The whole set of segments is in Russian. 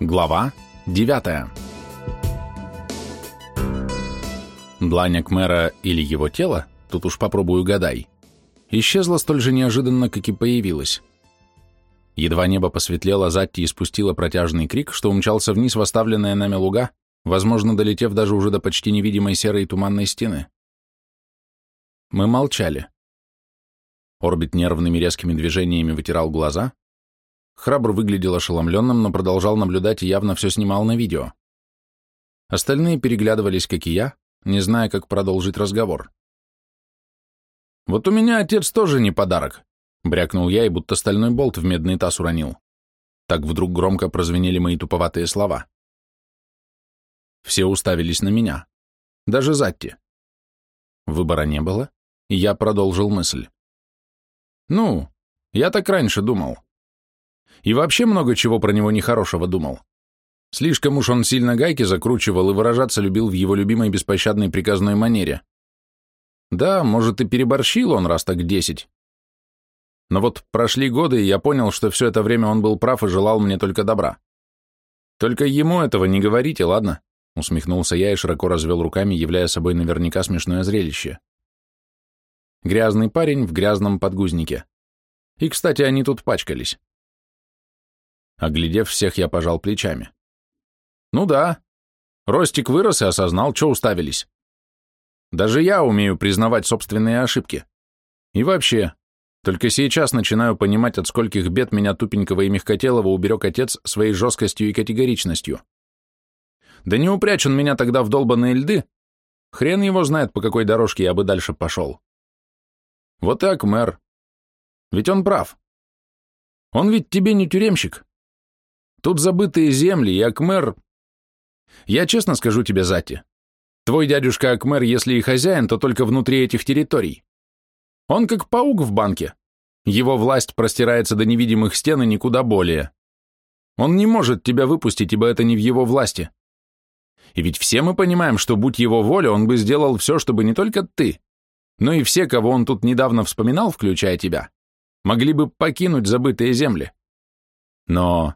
Глава 9 Длань мэра или его тело, тут уж попробую гадай, исчезла столь же неожиданно, как и появилась. Едва небо посветлело, Затти испустила протяжный крик, что умчался вниз в оставленные нами луга, возможно, долетев даже уже до почти невидимой серой туманной стены. Мы молчали. Орбит нервными резкими движениями вытирал глаза, Храбр выглядел ошеломленным, но продолжал наблюдать и явно все снимал на видео. Остальные переглядывались, как и я, не зная, как продолжить разговор. «Вот у меня отец тоже не подарок», — брякнул я и будто стальной болт в медный таз уронил. Так вдруг громко прозвенели мои туповатые слова. Все уставились на меня. Даже Затти. Выбора не было, и я продолжил мысль. «Ну, я так раньше думал. И вообще много чего про него нехорошего думал. Слишком уж он сильно гайки закручивал и выражаться любил в его любимой беспощадной приказной манере. Да, может, и переборщил он раз так десять. Но вот прошли годы, и я понял, что все это время он был прав и желал мне только добра. Только ему этого не говорите, ладно? Усмехнулся я и широко развел руками, являя собой наверняка смешное зрелище. Грязный парень в грязном подгузнике. И, кстати, они тут пачкались. Оглядев всех, я пожал плечами. Ну да, Ростик вырос и осознал, что уставились. Даже я умею признавать собственные ошибки. И вообще, только сейчас начинаю понимать, от скольких бед меня тупенького и мягкотелого уберег отец своей жесткостью и категоричностью. Да не упрячь он меня тогда в долбанные льды, хрен его знает, по какой дорожке я бы дальше пошел. Вот так, мэр. Ведь он прав. Он ведь тебе не тюремщик, Тут забытые земли, и Акмер... Я честно скажу тебе, Зати, твой дядюшка Акмер, если и хозяин, то только внутри этих территорий. Он как паук в банке. Его власть простирается до невидимых стен и никуда более. Он не может тебя выпустить, ибо это не в его власти. И ведь все мы понимаем, что будь его воля, он бы сделал все, чтобы не только ты, но и все, кого он тут недавно вспоминал, включая тебя, могли бы покинуть забытые земли. Но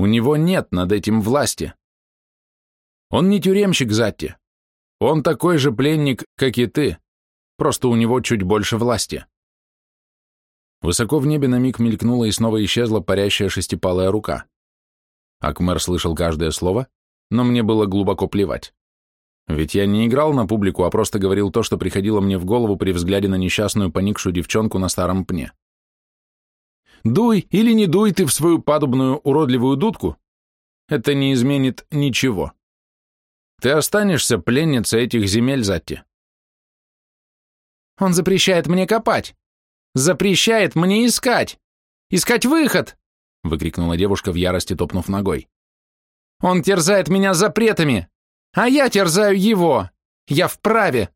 у него нет над этим власти. Он не тюремщик, Затти. Он такой же пленник, как и ты, просто у него чуть больше власти. Высоко в небе на миг мелькнула и снова исчезла парящая шестипалая рука. Акмер слышал каждое слово, но мне было глубоко плевать. Ведь я не играл на публику, а просто говорил то, что приходило мне в голову при взгляде на несчастную поникшую девчонку на старом пне. Дуй или не дуй ты в свою падубную уродливую дудку, это не изменит ничего. Ты останешься пленницей этих земель, Затти. Он запрещает мне копать. Запрещает мне искать. Искать выход, выкрикнула девушка в ярости, топнув ногой. Он терзает меня запретами, а я терзаю его. Я вправе.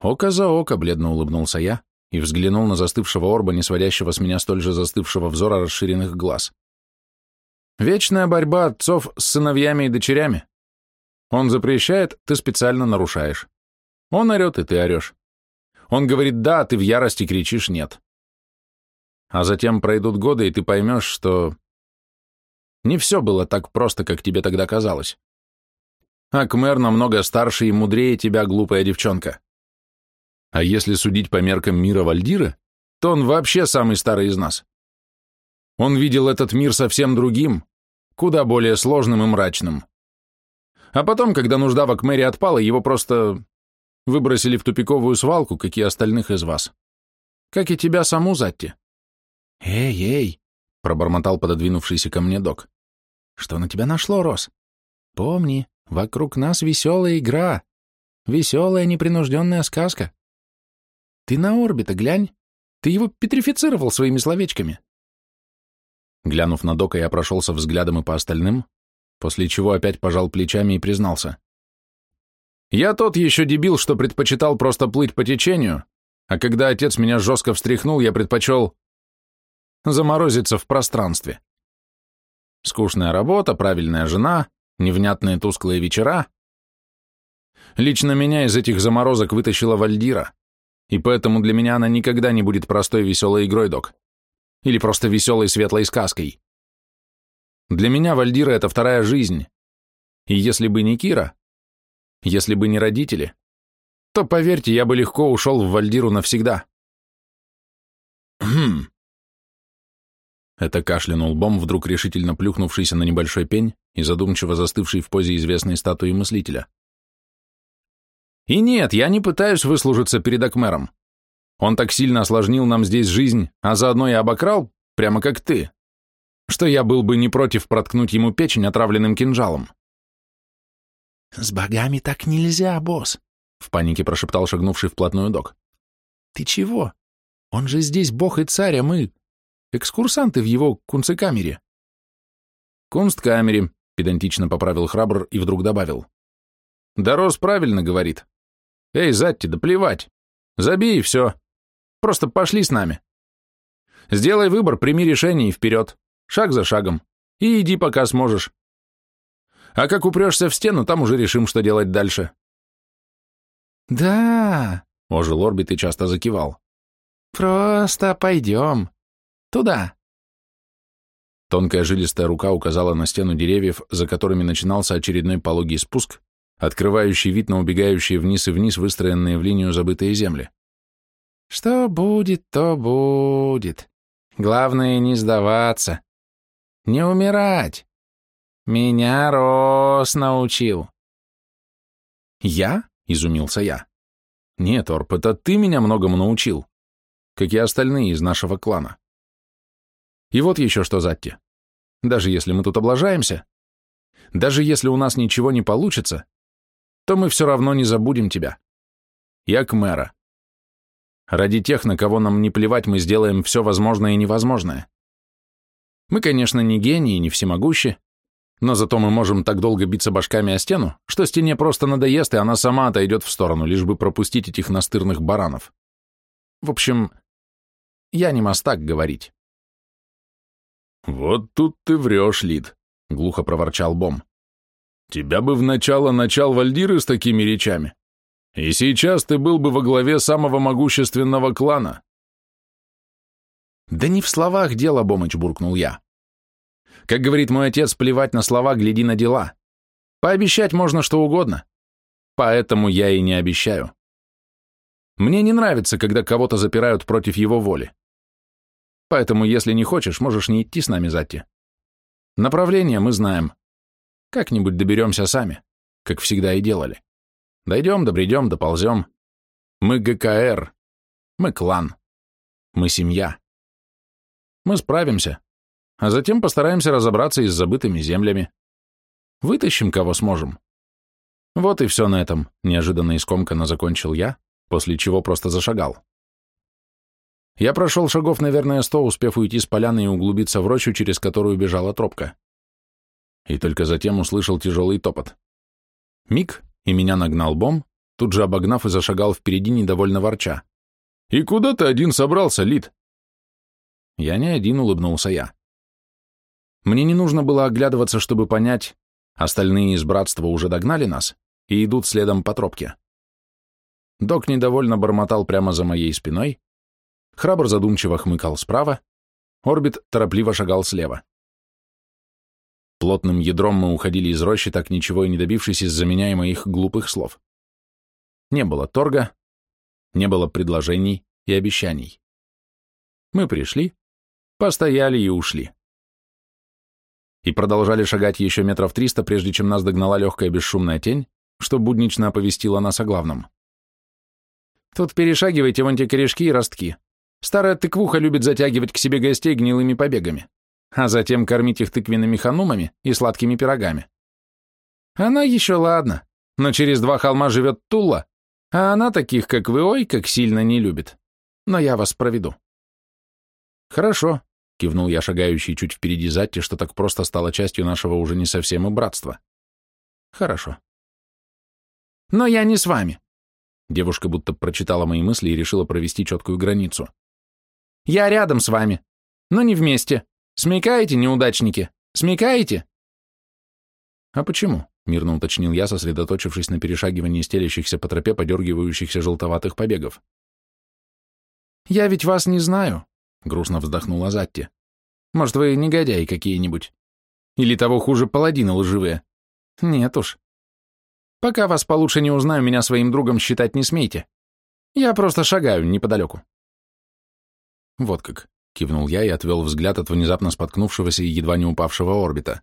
Око за око, бледно улыбнулся я, и взглянул на застывшего орба, не сводящего с меня столь же застывшего взора расширенных глаз. Вечная борьба отцов с сыновьями и дочерями. Он запрещает, ты специально нарушаешь. Он орет, и ты орешь. Он говорит «да», а ты в ярости кричишь «нет». А затем пройдут годы, и ты поймешь, что не все было так просто, как тебе тогда казалось. Акмер намного старше и мудрее тебя, глупая девчонка. А если судить по меркам мира Вальдира, то он вообще самый старый из нас. Он видел этот мир совсем другим, куда более сложным и мрачным. А потом, когда нужда в Акмере отпала, его просто выбросили в тупиковую свалку, как и остальных из вас. Как и тебя саму, Затти. «Эй, эй!» — пробормотал пододвинувшийся ко мне док. «Что на тебя нашло, Рос? Помни, вокруг нас веселая игра, веселая непринужденная сказка. Ты на орбита глянь. Ты его петрифицировал своими словечками. Глянув на Дока, я прошелся взглядом и по остальным, после чего опять пожал плечами и признался. Я тот еще дебил, что предпочитал просто плыть по течению, а когда отец меня жестко встряхнул, я предпочел заморозиться в пространстве. Скучная работа, правильная жена, невнятные тусклые вечера. Лично меня из этих заморозок вытащила Вальдира и поэтому для меня она никогда не будет простой веселой игрой, док. Или просто веселой светлой сказкой. Для меня Вальдира — это вторая жизнь. И если бы не Кира, если бы не родители, то, поверьте, я бы легко ушел в Вальдиру навсегда. Хм. Это кашлянул Бом, вдруг решительно плюхнувшийся на небольшой пень и задумчиво застывший в позе известной статуи мыслителя. И нет, я не пытаюсь выслужиться перед Акмером. Он так сильно осложнил нам здесь жизнь, а заодно и обокрал, прямо как ты, что я был бы не против проткнуть ему печень отравленным кинжалом. «С богами так нельзя, босс», — в панике прошептал шагнувший вплотную док. «Ты чего? Он же здесь бог и царь, а мы — экскурсанты в его кунцекамере». «Кунсткамере», — педантично поправил храбр и вдруг добавил. «Дорос правильно говорит. Эй, Затти, да плевать. Забей и все. Просто пошли с нами. Сделай выбор, прими решение и вперед. Шаг за шагом. И иди, пока сможешь. А как упрешься в стену, там уже решим, что делать дальше. Да, ожил орбит и часто закивал. Просто пойдем. Туда. Тонкая жилистая рука указала на стену деревьев, за которыми начинался очередной пологий спуск, открывающий вид на убегающие вниз и вниз выстроенные в линию забытые земли. Что будет, то будет. Главное не сдаваться. Не умирать. Меня Рос научил. Я? Изумился я. Нет, Орп, это ты меня многому научил, как и остальные из нашего клана. И вот еще что, Затти. Даже если мы тут облажаемся, даже если у нас ничего не получится, то мы все равно не забудем тебя. Я к мэра. Ради тех, на кого нам не плевать, мы сделаем все возможное и невозможное. Мы, конечно, не гении, не всемогущи, но зато мы можем так долго биться башками о стену, что стене просто надоест, и она сама отойдет в сторону, лишь бы пропустить этих настырных баранов. В общем, я не мастак говорить. «Вот тут ты врешь, Лид», — глухо проворчал Бом. «Тебя бы в начало начал Вальдиры с такими речами. И сейчас ты был бы во главе самого могущественного клана. Да не в словах дело, Бомыч, буркнул я. Как говорит мой отец, плевать на слова, гляди на дела. Пообещать можно что угодно. Поэтому я и не обещаю. Мне не нравится, когда кого-то запирают против его воли. Поэтому, если не хочешь, можешь не идти с нами, Затти. Направление мы знаем. Как-нибудь доберемся сами, как всегда и делали. Дойдем, добредем, доползем. Мы ГКР. Мы клан. Мы семья. Мы справимся, а затем постараемся разобраться и с забытыми землями. Вытащим, кого сможем. Вот и все на этом, неожиданно и скомканно закончил я, после чего просто зашагал. Я прошел шагов, наверное, сто, успев уйти с поляны и углубиться в рощу, через которую бежала тропка. И только затем услышал тяжелый топот. Миг, и меня нагнал Бом, тут же обогнав и зашагал впереди, недовольно ворча. «И куда ты один собрался, Лид?» «Я не один», — улыбнулся я. Мне не нужно было оглядываться, чтобы понять, остальные из братства уже догнали нас и идут следом по тропке. Док недовольно бормотал прямо за моей спиной, храбр задумчиво хмыкал справа, орбит торопливо шагал слева. Плотным ядром мы уходили из рощи, так ничего и не добившись из-за меня и моих глупых слов. Не было торга, не было предложений и обещаний. Мы пришли, постояли и ушли. И продолжали шагать еще метров триста, прежде чем нас догнала легкая бесшумная тень, что буднично оповестила нас о главном. Тут перешагивайте вон те корешки и ростки. Старая тыквуха любит затягивать к себе гостей гнилыми побегами а затем кормить их тыквенными ханумами и сладкими пирогами. Она еще ладно, но через два холма живет Тула, а она таких, как вы, ой, как сильно не любит. Но я вас проведу. Хорошо, кивнул я, шагающий чуть впереди Затти, что так просто стало частью нашего уже не совсем и братства. Хорошо. Но я не с вами. Девушка будто прочитала мои мысли и решила провести четкую границу. Я рядом с вами, но не вместе. Смекаете, неудачники? Смекаете?» «А почему?» — мирно уточнил я, сосредоточившись на перешагивании стелящихся по тропе подергивающихся желтоватых побегов. «Я ведь вас не знаю», — грустно вздохнула Затти. «Может, вы негодяи какие-нибудь? Или того хуже, паладины лживые. Нет уж. Пока вас получше не узнаю, меня своим другом считать не смейте. Я просто шагаю неподалеку. Вот как, кивнул я и отвел взгляд от внезапно споткнувшегося и едва не упавшего орбита.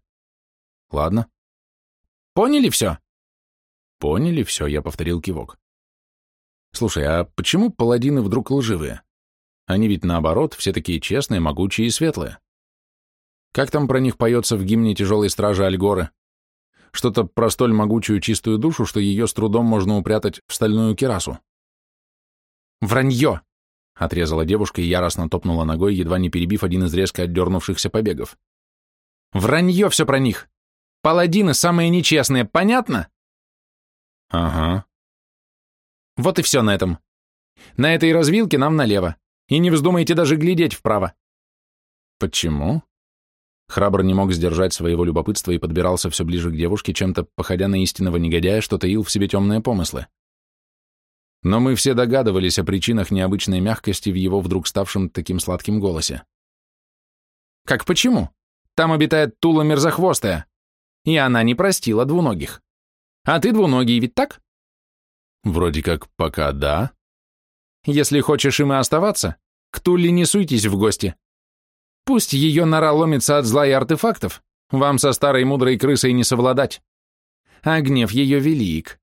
Ладно. Поняли все? Поняли все, я повторил кивок. Слушай, а почему паладины вдруг лживые? Они ведь наоборот, все такие честные, могучие и светлые. Как там про них поется в гимне тяжелой стражи Альгоры? Что-то про столь могучую чистую душу, что ее с трудом можно упрятать в стальную кирасу. «Вранье!» — отрезала девушка и яростно топнула ногой, едва не перебив один из резко отдернувшихся побегов. «Вранье все про них! Паладины самые нечестные, понятно?» «Ага». «Вот и все на этом. На этой развилке нам налево. И не вздумайте даже глядеть вправо. Почему? Храбр не мог сдержать своего любопытства и подбирался все ближе к девушке, чем-то, походя на истинного негодяя, что таил в себе темные помыслы. Но мы все догадывались о причинах необычной мягкости в его вдруг ставшем таким сладким голосе. «Как почему? Там обитает Тула Мерзохвостая, и она не простила двуногих. А ты двуногий, ведь так?» «Вроде как пока да», если хочешь им и оставаться, к Тулли не суйтесь в гости. Пусть ее нора ломится от зла и артефактов, вам со старой мудрой крысой не совладать. А гнев ее велик.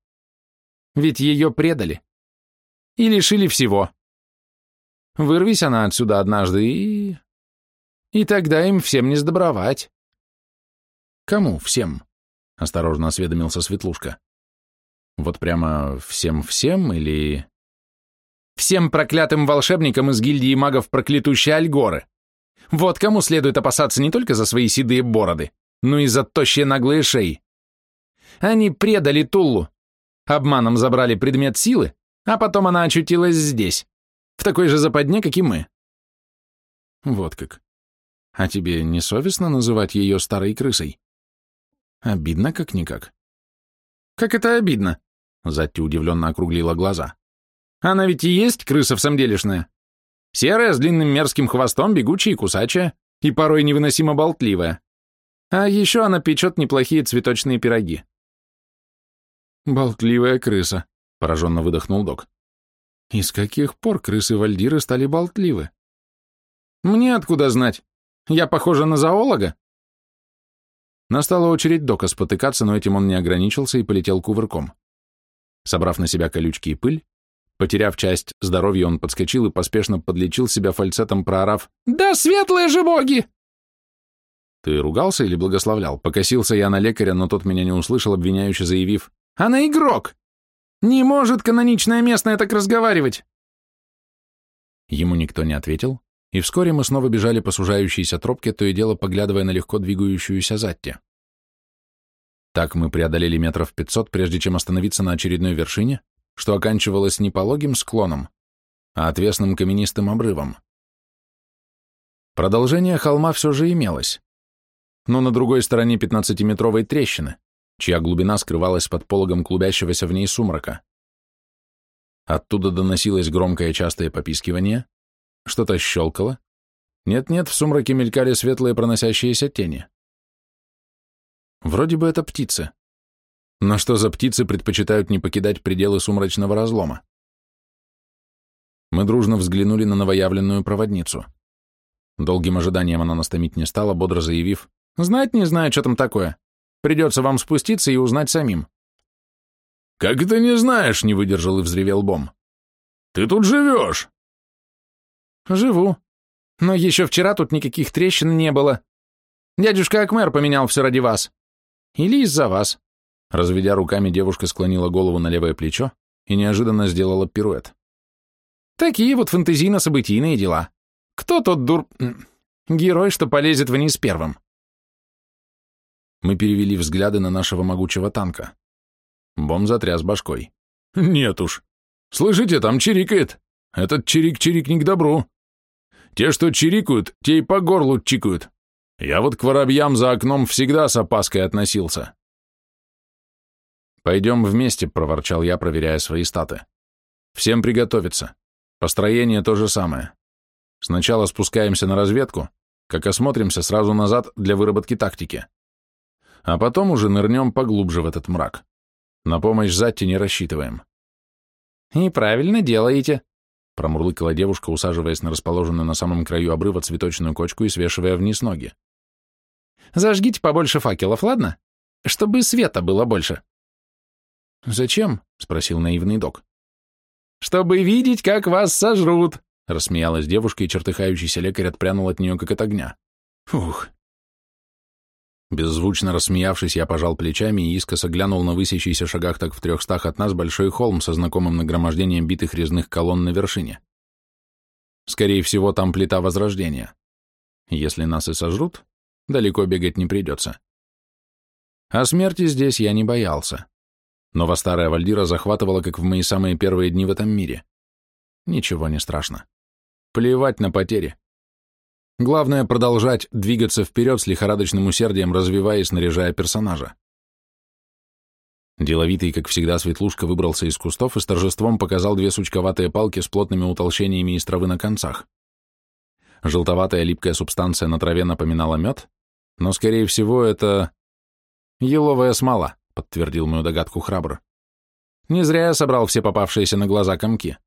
Ведь ее предали. И лишили всего. Вырвись она отсюда однажды и... И тогда им всем не сдобровать. Кому всем? Осторожно осведомился Светлушка. Вот прямо всем-всем или... Всем проклятым волшебникам из гильдии магов проклятущей Альгоры. Вот кому следует опасаться не только за свои седые бороды, но и за тощие наглые шеи. Они предали Туллу, обманом забрали предмет силы, а потом она очутилась здесь, в такой же западне, как и мы. Вот как. А тебе не совестно называть ее старой крысой? Обидно как-никак. Как это обидно? Затти удивленно округлила глаза. Она ведь и есть крыса в самделишная. Серая, с длинным мерзким хвостом, бегучая и кусачая, и порой невыносимо болтливая. А еще она печет неплохие цветочные пироги. «Болтливая крыса», — пораженно выдохнул док. «И с каких пор крысы-вальдиры стали болтливы?» «Мне откуда знать? Я похожа на зоолога?» Настала очередь Дока спотыкаться, но этим он не ограничился и полетел кувырком. Собрав на себя колючки и пыль, Потеряв часть здоровья, он подскочил и поспешно подлечил себя фальцетом, проорав «Да светлые же боги!» «Ты ругался или благословлял?» Покосился я на лекаря, но тот меня не услышал, обвиняюще заявив «Она игрок! Не может каноничная местная так разговаривать!» Ему никто не ответил, и вскоре мы снова бежали по сужающейся тропке, то и дело поглядывая на легко двигающуюся Затти. Так мы преодолели метров пятьсот, прежде чем остановиться на очередной вершине, что оканчивалось не пологим склоном, а отвесным каменистым обрывом. Продолжение холма все же имелось, но на другой стороне пятнадцатиметровой трещины, чья глубина скрывалась под пологом клубящегося в ней сумрака. Оттуда доносилось громкое частое попискивание, что-то щелкало. Нет-нет, в сумраке мелькали светлые проносящиеся тени. Вроде бы это птицы. Но что за птицы предпочитают не покидать пределы сумрачного разлома? Мы дружно взглянули на новоявленную проводницу. Долгим ожиданием она нас томить не стала, бодро заявив, «Знать не знаю, что там такое. Придется вам спуститься и узнать самим». «Как ты не знаешь?» — не выдержал и взревел Бом. «Ты тут живешь?» «Живу. Но еще вчера тут никаких трещин не было. Дядюшка Акмер поменял все ради вас. Или из-за вас. Разведя руками, девушка склонила голову на левое плечо и неожиданно сделала пируэт. Такие вот фэнтезийно-событийные дела. Кто тот дур... герой, что полезет вниз первым? Мы перевели взгляды на нашего могучего танка. Бом затряс башкой. Нет уж. Слышите, там чирикает. Этот чирик-чирик не к добру. Те, что чирикают, те и по горлу чикают. Я вот к воробьям за окном всегда с опаской относился. «Пойдем вместе», — проворчал я, проверяя свои статы. «Всем приготовиться. Построение то же самое. Сначала спускаемся на разведку, как осмотримся, сразу назад для выработки тактики. А потом уже нырнем поглубже в этот мрак. На помощь Затти не рассчитываем. И правильно делаете, промурлыкала девушка, усаживаясь на расположенную на самом краю обрыва цветочную кочку и свешивая вниз ноги. Зажгите побольше факелов, ладно? Чтобы света было больше. Зачем? спросил наивный док. Чтобы видеть, как вас сожрут, рассмеялась девушка, и чертыхающийся лекарь отпрянул от нее, как от огня. Фух. Беззвучно рассмеявшись, я пожал плечами и искоса глянул на высящийся шагах так в трехстах от нас большой холм со знакомым нагромождением битых резных колонн на вершине. Скорее всего, там плита Возрождения. Если нас и сожрут, далеко бегать не придется. О смерти здесь я не боялся. Но во старая Вальдира захватывала, как в мои самые первые дни в этом мире. Ничего не страшно. Плевать на потери. Главное продолжать двигаться вперед с лихорадочным усердием, развивая и снаряжая персонажа. Деловитый, как всегда, Светлушка выбрался из кустов и с торжеством показал две сучковатые палки с плотными утолщениями из травы на концах. Желтоватая липкая субстанция на траве напоминала мед, но, скорее всего, это... «Еловая смола», — подтвердил мою догадку храбр. «Не зря я собрал все попавшиеся на глаза комки.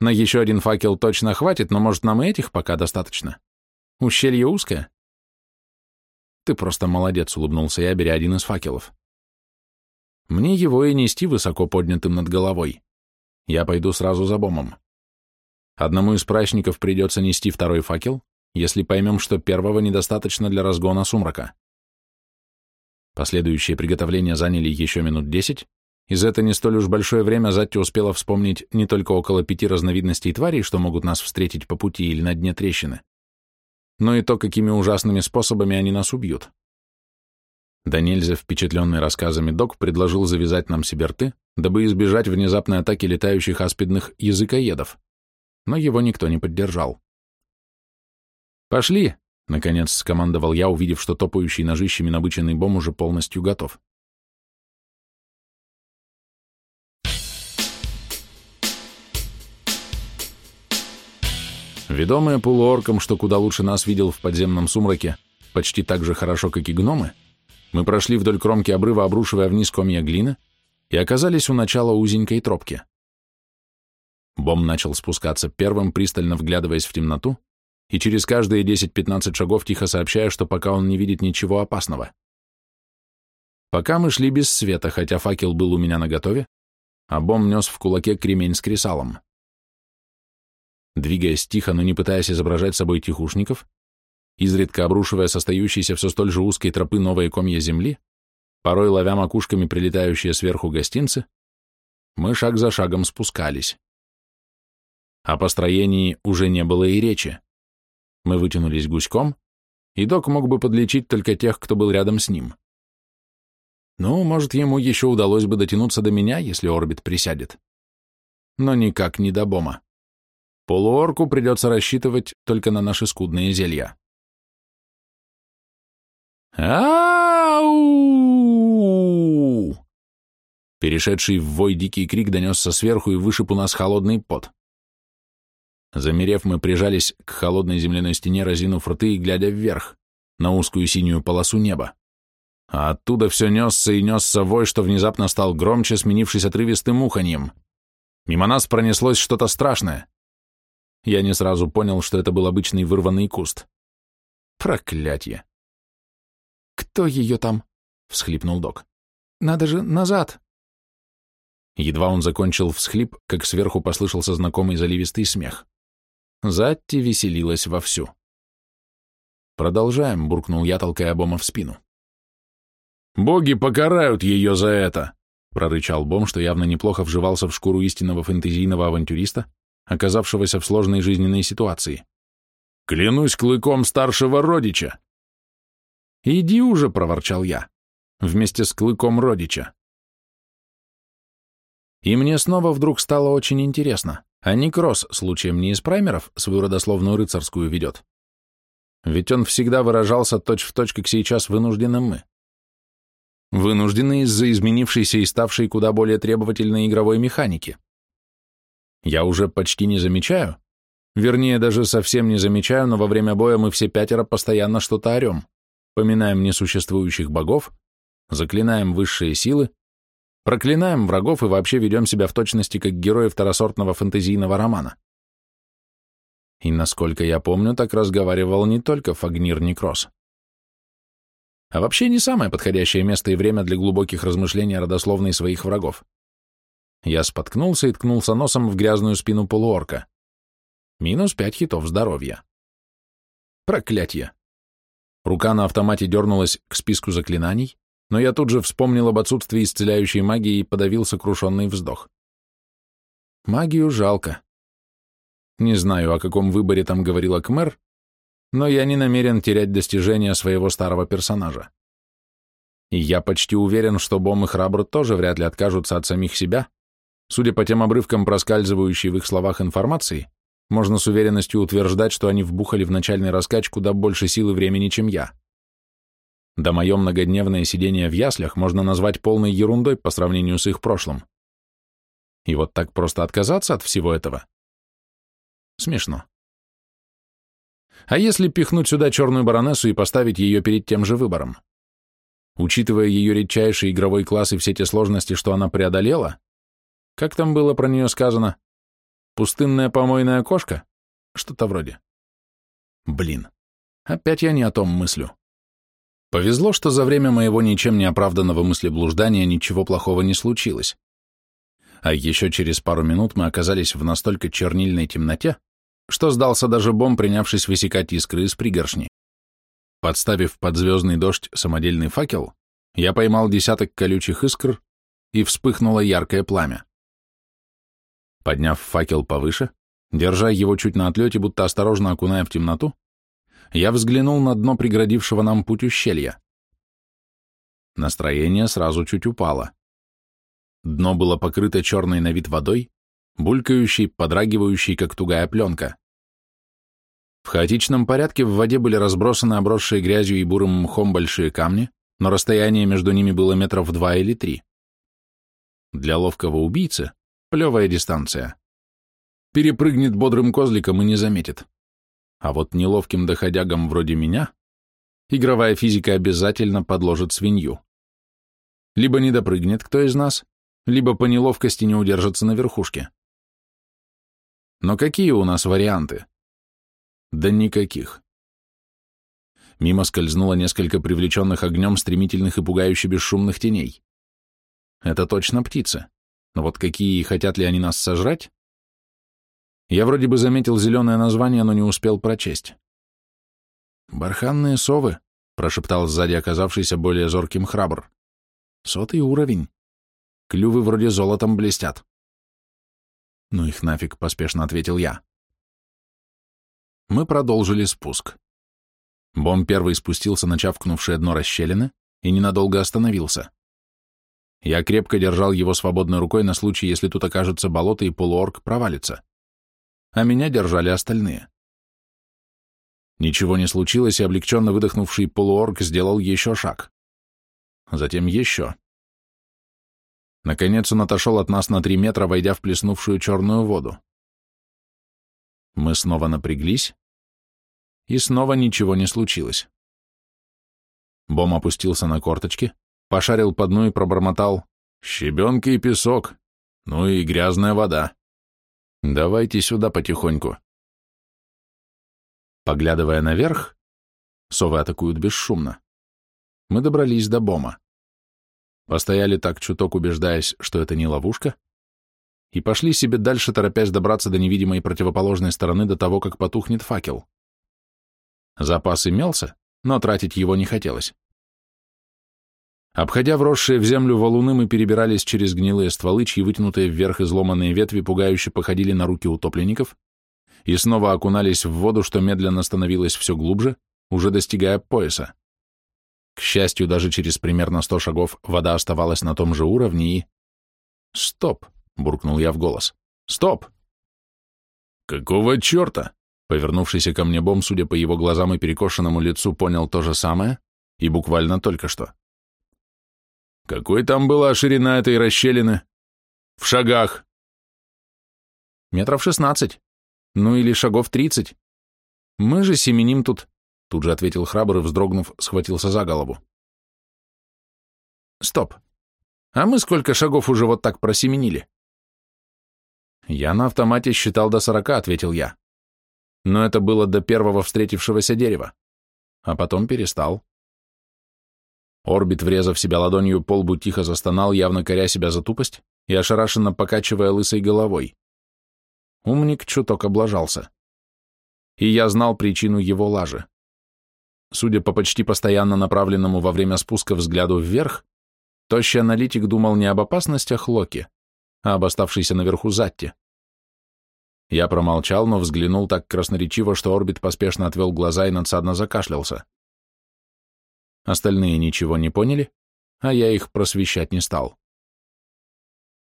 На еще один факел точно хватит, но, может, нам и этих пока достаточно. Ущелье узкое. Ты просто молодец, улыбнулся я, беря один из факелов. Мне его и нести высоко поднятым над головой. Я пойду сразу за бомом. Одному из прачников придется нести второй факел, если поймем, что первого недостаточно для разгона сумрака. Последующие приготовления заняли еще минут десять, и за это не столь уж большое время Затти успела вспомнить не только около пяти разновидностей тварей, что могут нас встретить по пути или на дне трещины, но и то, какими ужасными способами они нас убьют. Да впечатленный рассказами док предложил завязать нам себе рты, дабы избежать внезапной атаки летающих аспидных языкоедов, но его никто не поддержал. «Пошли!» — наконец скомандовал я, увидев, что топающий ножищами набыченный бом уже полностью готов. Ведомые полуорком, что куда лучше нас видел в подземном сумраке, почти так же хорошо, как и гномы, мы прошли вдоль кромки обрыва, обрушивая вниз комья глины, и оказались у начала узенькой тропки. Бом начал спускаться первым, пристально вглядываясь в темноту, и через каждые 10-15 шагов тихо сообщая, что пока он не видит ничего опасного. Пока мы шли без света, хотя факел был у меня наготове, а Бом нес в кулаке кремень с кресалом. Двигаясь тихо, но не пытаясь изображать собой тихушников, изредка обрушивая состоящиеся все столь же узкой тропы новые комья земли, порой ловя макушками прилетающие сверху гостинцы, мы шаг за шагом спускались. О построении уже не было и речи. Мы вытянулись гуськом, и док мог бы подлечить только тех, кто был рядом с ним. Ну, может, ему еще удалось бы дотянуться до меня, если орбит присядет. Но никак не до бома. Полуорку придется рассчитывать только на наши скудные зелья. «Ау!» Перешедший в вой дикий крик донесся сверху и вышиб у нас холодный пот. Замерев, мы прижались к холодной земляной стене, разинув рты и глядя вверх, на узкую синюю полосу неба. А оттуда все несся и несся вой, что внезапно стал громче, сменившись отрывистым уханьем. Мимо нас пронеслось что-то страшное. Я не сразу понял, что это был обычный вырванный куст. Проклятье. «Кто ее там?» — всхлипнул док. «Надо же назад!» Едва он закончил всхлип, как сверху послышался знакомый заливистый смех. Затти веселилась вовсю. «Продолжаем», — буркнул я, толкая Бома в спину. «Боги покарают ее за это!» — прорычал Бом, что явно неплохо вживался в шкуру истинного фэнтезийного авантюриста, оказавшегося в сложной жизненной ситуации. «Клянусь клыком старшего родича!» «Иди уже!» — проворчал я. Вместе с клыком родича. И мне снова вдруг стало очень интересно, а Никрос случаем не из праймеров свою родословную рыцарскую ведет? Ведь он всегда выражался точь-в-точь, точь, как сейчас вынуждены мы. Вынуждены из-за изменившейся и ставшей куда более требовательной игровой механики я уже почти не замечаю, вернее, даже совсем не замечаю, но во время боя мы все пятеро постоянно что-то орем. поминаем несуществующих богов, заклинаем высшие силы, проклинаем врагов и вообще ведем себя в точности как герои второсортного фэнтезийного романа. И, насколько я помню, так разговаривал не только Фагнир Некрос. А вообще не самое подходящее место и время для глубоких размышлений о родословной своих врагов. Я споткнулся и ткнулся носом в грязную спину полуорка. Минус пять хитов здоровья. Проклятье. Рука на автомате дернулась к списку заклинаний, но я тут же вспомнил об отсутствии исцеляющей магии и подавил сокрушенный вздох. Магию жалко. Не знаю, о каком выборе там говорила Кмер, но я не намерен терять достижения своего старого персонажа. И я почти уверен, что Бом и Храбр тоже вряд ли откажутся от самих себя. Судя по тем обрывкам, проскальзывающей в их словах информации, можно с уверенностью утверждать, что они вбухали в начальный раскач куда больше сил и времени, чем я. Да мое многодневное сидение в яслях можно назвать полной ерундой по сравнению с их прошлым. И вот так просто отказаться от всего этого? Смешно. А если пихнуть сюда черную баронессу и поставить ее перед тем же выбором? Учитывая ее редчайший игровой класс и все те сложности, что она преодолела, как там было про нее сказано? Пустынная помойная кошка? Что-то вроде. Блин, опять я не о том мыслю. Повезло, что за время моего ничем не оправданного мыслеблуждания ничего плохого не случилось. А еще через пару минут мы оказались в настолько чернильной темноте, что сдался даже бомб, принявшись высекать искры из пригоршни. Подставив под звездный дождь самодельный факел, я поймал десяток колючих искр, и вспыхнуло яркое пламя. Подняв факел повыше, держа его чуть на отлете, будто осторожно окуная в темноту, я взглянул на дно преградившего нам путь ущелья. Настроение сразу чуть упало. Дно было покрыто черной на вид водой, булькающей, подрагивающей, как тугая пленка. В хаотичном порядке в воде были разбросаны обросшие грязью и бурым мхом большие камни, но расстояние между ними было метров два или три. Для ловкого убийцы — плевая дистанция. Перепрыгнет бодрым козликом и не заметит. А вот неловким доходягам вроде меня игровая физика обязательно подложит свинью. Либо не допрыгнет кто из нас, либо по неловкости не удержится на верхушке. Но какие у нас варианты? Да никаких. Мимо скользнуло несколько привлеченных огнем стремительных и пугающе бесшумных теней. Это точно птицы. Но вот какие и хотят ли они нас сожрать? Я вроде бы заметил зеленое название, но не успел прочесть. «Барханные совы», — прошептал сзади оказавшийся более зорким храбр. «Сотый уровень. Клювы вроде золотом блестят». «Ну их нафиг», — поспешно ответил я. Мы продолжили спуск. Бом первый спустился на чавкнувшее дно расщелины и ненадолго остановился. Я крепко держал его свободной рукой на случай, если тут окажется болото и полуорг провалится. А меня держали остальные. Ничего не случилось, и облегченно выдохнувший полуорг сделал еще шаг. Затем еще. Наконец он отошел от нас на три метра, войдя в плеснувшую черную воду. Мы снова напряглись, и снова ничего не случилось. Бом опустился на корточки, пошарил по дну и пробормотал «Щебенка и песок, ну и грязная вода. Давайте сюда потихоньку». Поглядывая наверх, совы атакуют бесшумно, мы добрались до Бома. Постояли так чуток, убеждаясь, что это не ловушка, и пошли себе дальше, торопясь добраться до невидимой противоположной стороны до того, как потухнет факел. Запас имелся, но тратить его не хотелось. Обходя вросшие в землю валуны, мы перебирались через гнилые стволы, чьи вытянутые вверх изломанные ветви пугающе походили на руки утопленников, и снова окунались в воду, что медленно становилось все глубже, уже достигая пояса. К счастью, даже через примерно сто шагов вода оставалась на том же уровне и... «Стоп!» — буркнул я в голос. «Стоп!» «Какого черта?» Повернувшийся ко мне Бом, судя по его глазам и перекошенному лицу, понял то же самое, и буквально только что. «Какой там была ширина этой расщелины? В шагах?» «Метров шестнадцать. Ну или шагов тридцать. Мы же семеним тут. тут же ответил храбр и, вздрогнув, схватился за голову. Стоп. А мы сколько шагов уже вот так просеменили? Я на автомате считал до сорока, ответил я. Но это было до первого встретившегося дерева. А потом перестал. Орбит, врезав себя ладонью по лбу, тихо застонал, явно коря себя за тупость и ошарашенно покачивая лысой головой. Умник чуток облажался. И я знал причину его лажи. Судя по почти постоянно направленному во время спуска взгляду вверх, тощий аналитик думал не об опасностях Локи, а об оставшейся наверху Затте. Я промолчал, но взглянул так красноречиво, что Орбит поспешно отвел глаза и надсадно закашлялся. Остальные ничего не поняли, а я их просвещать не стал.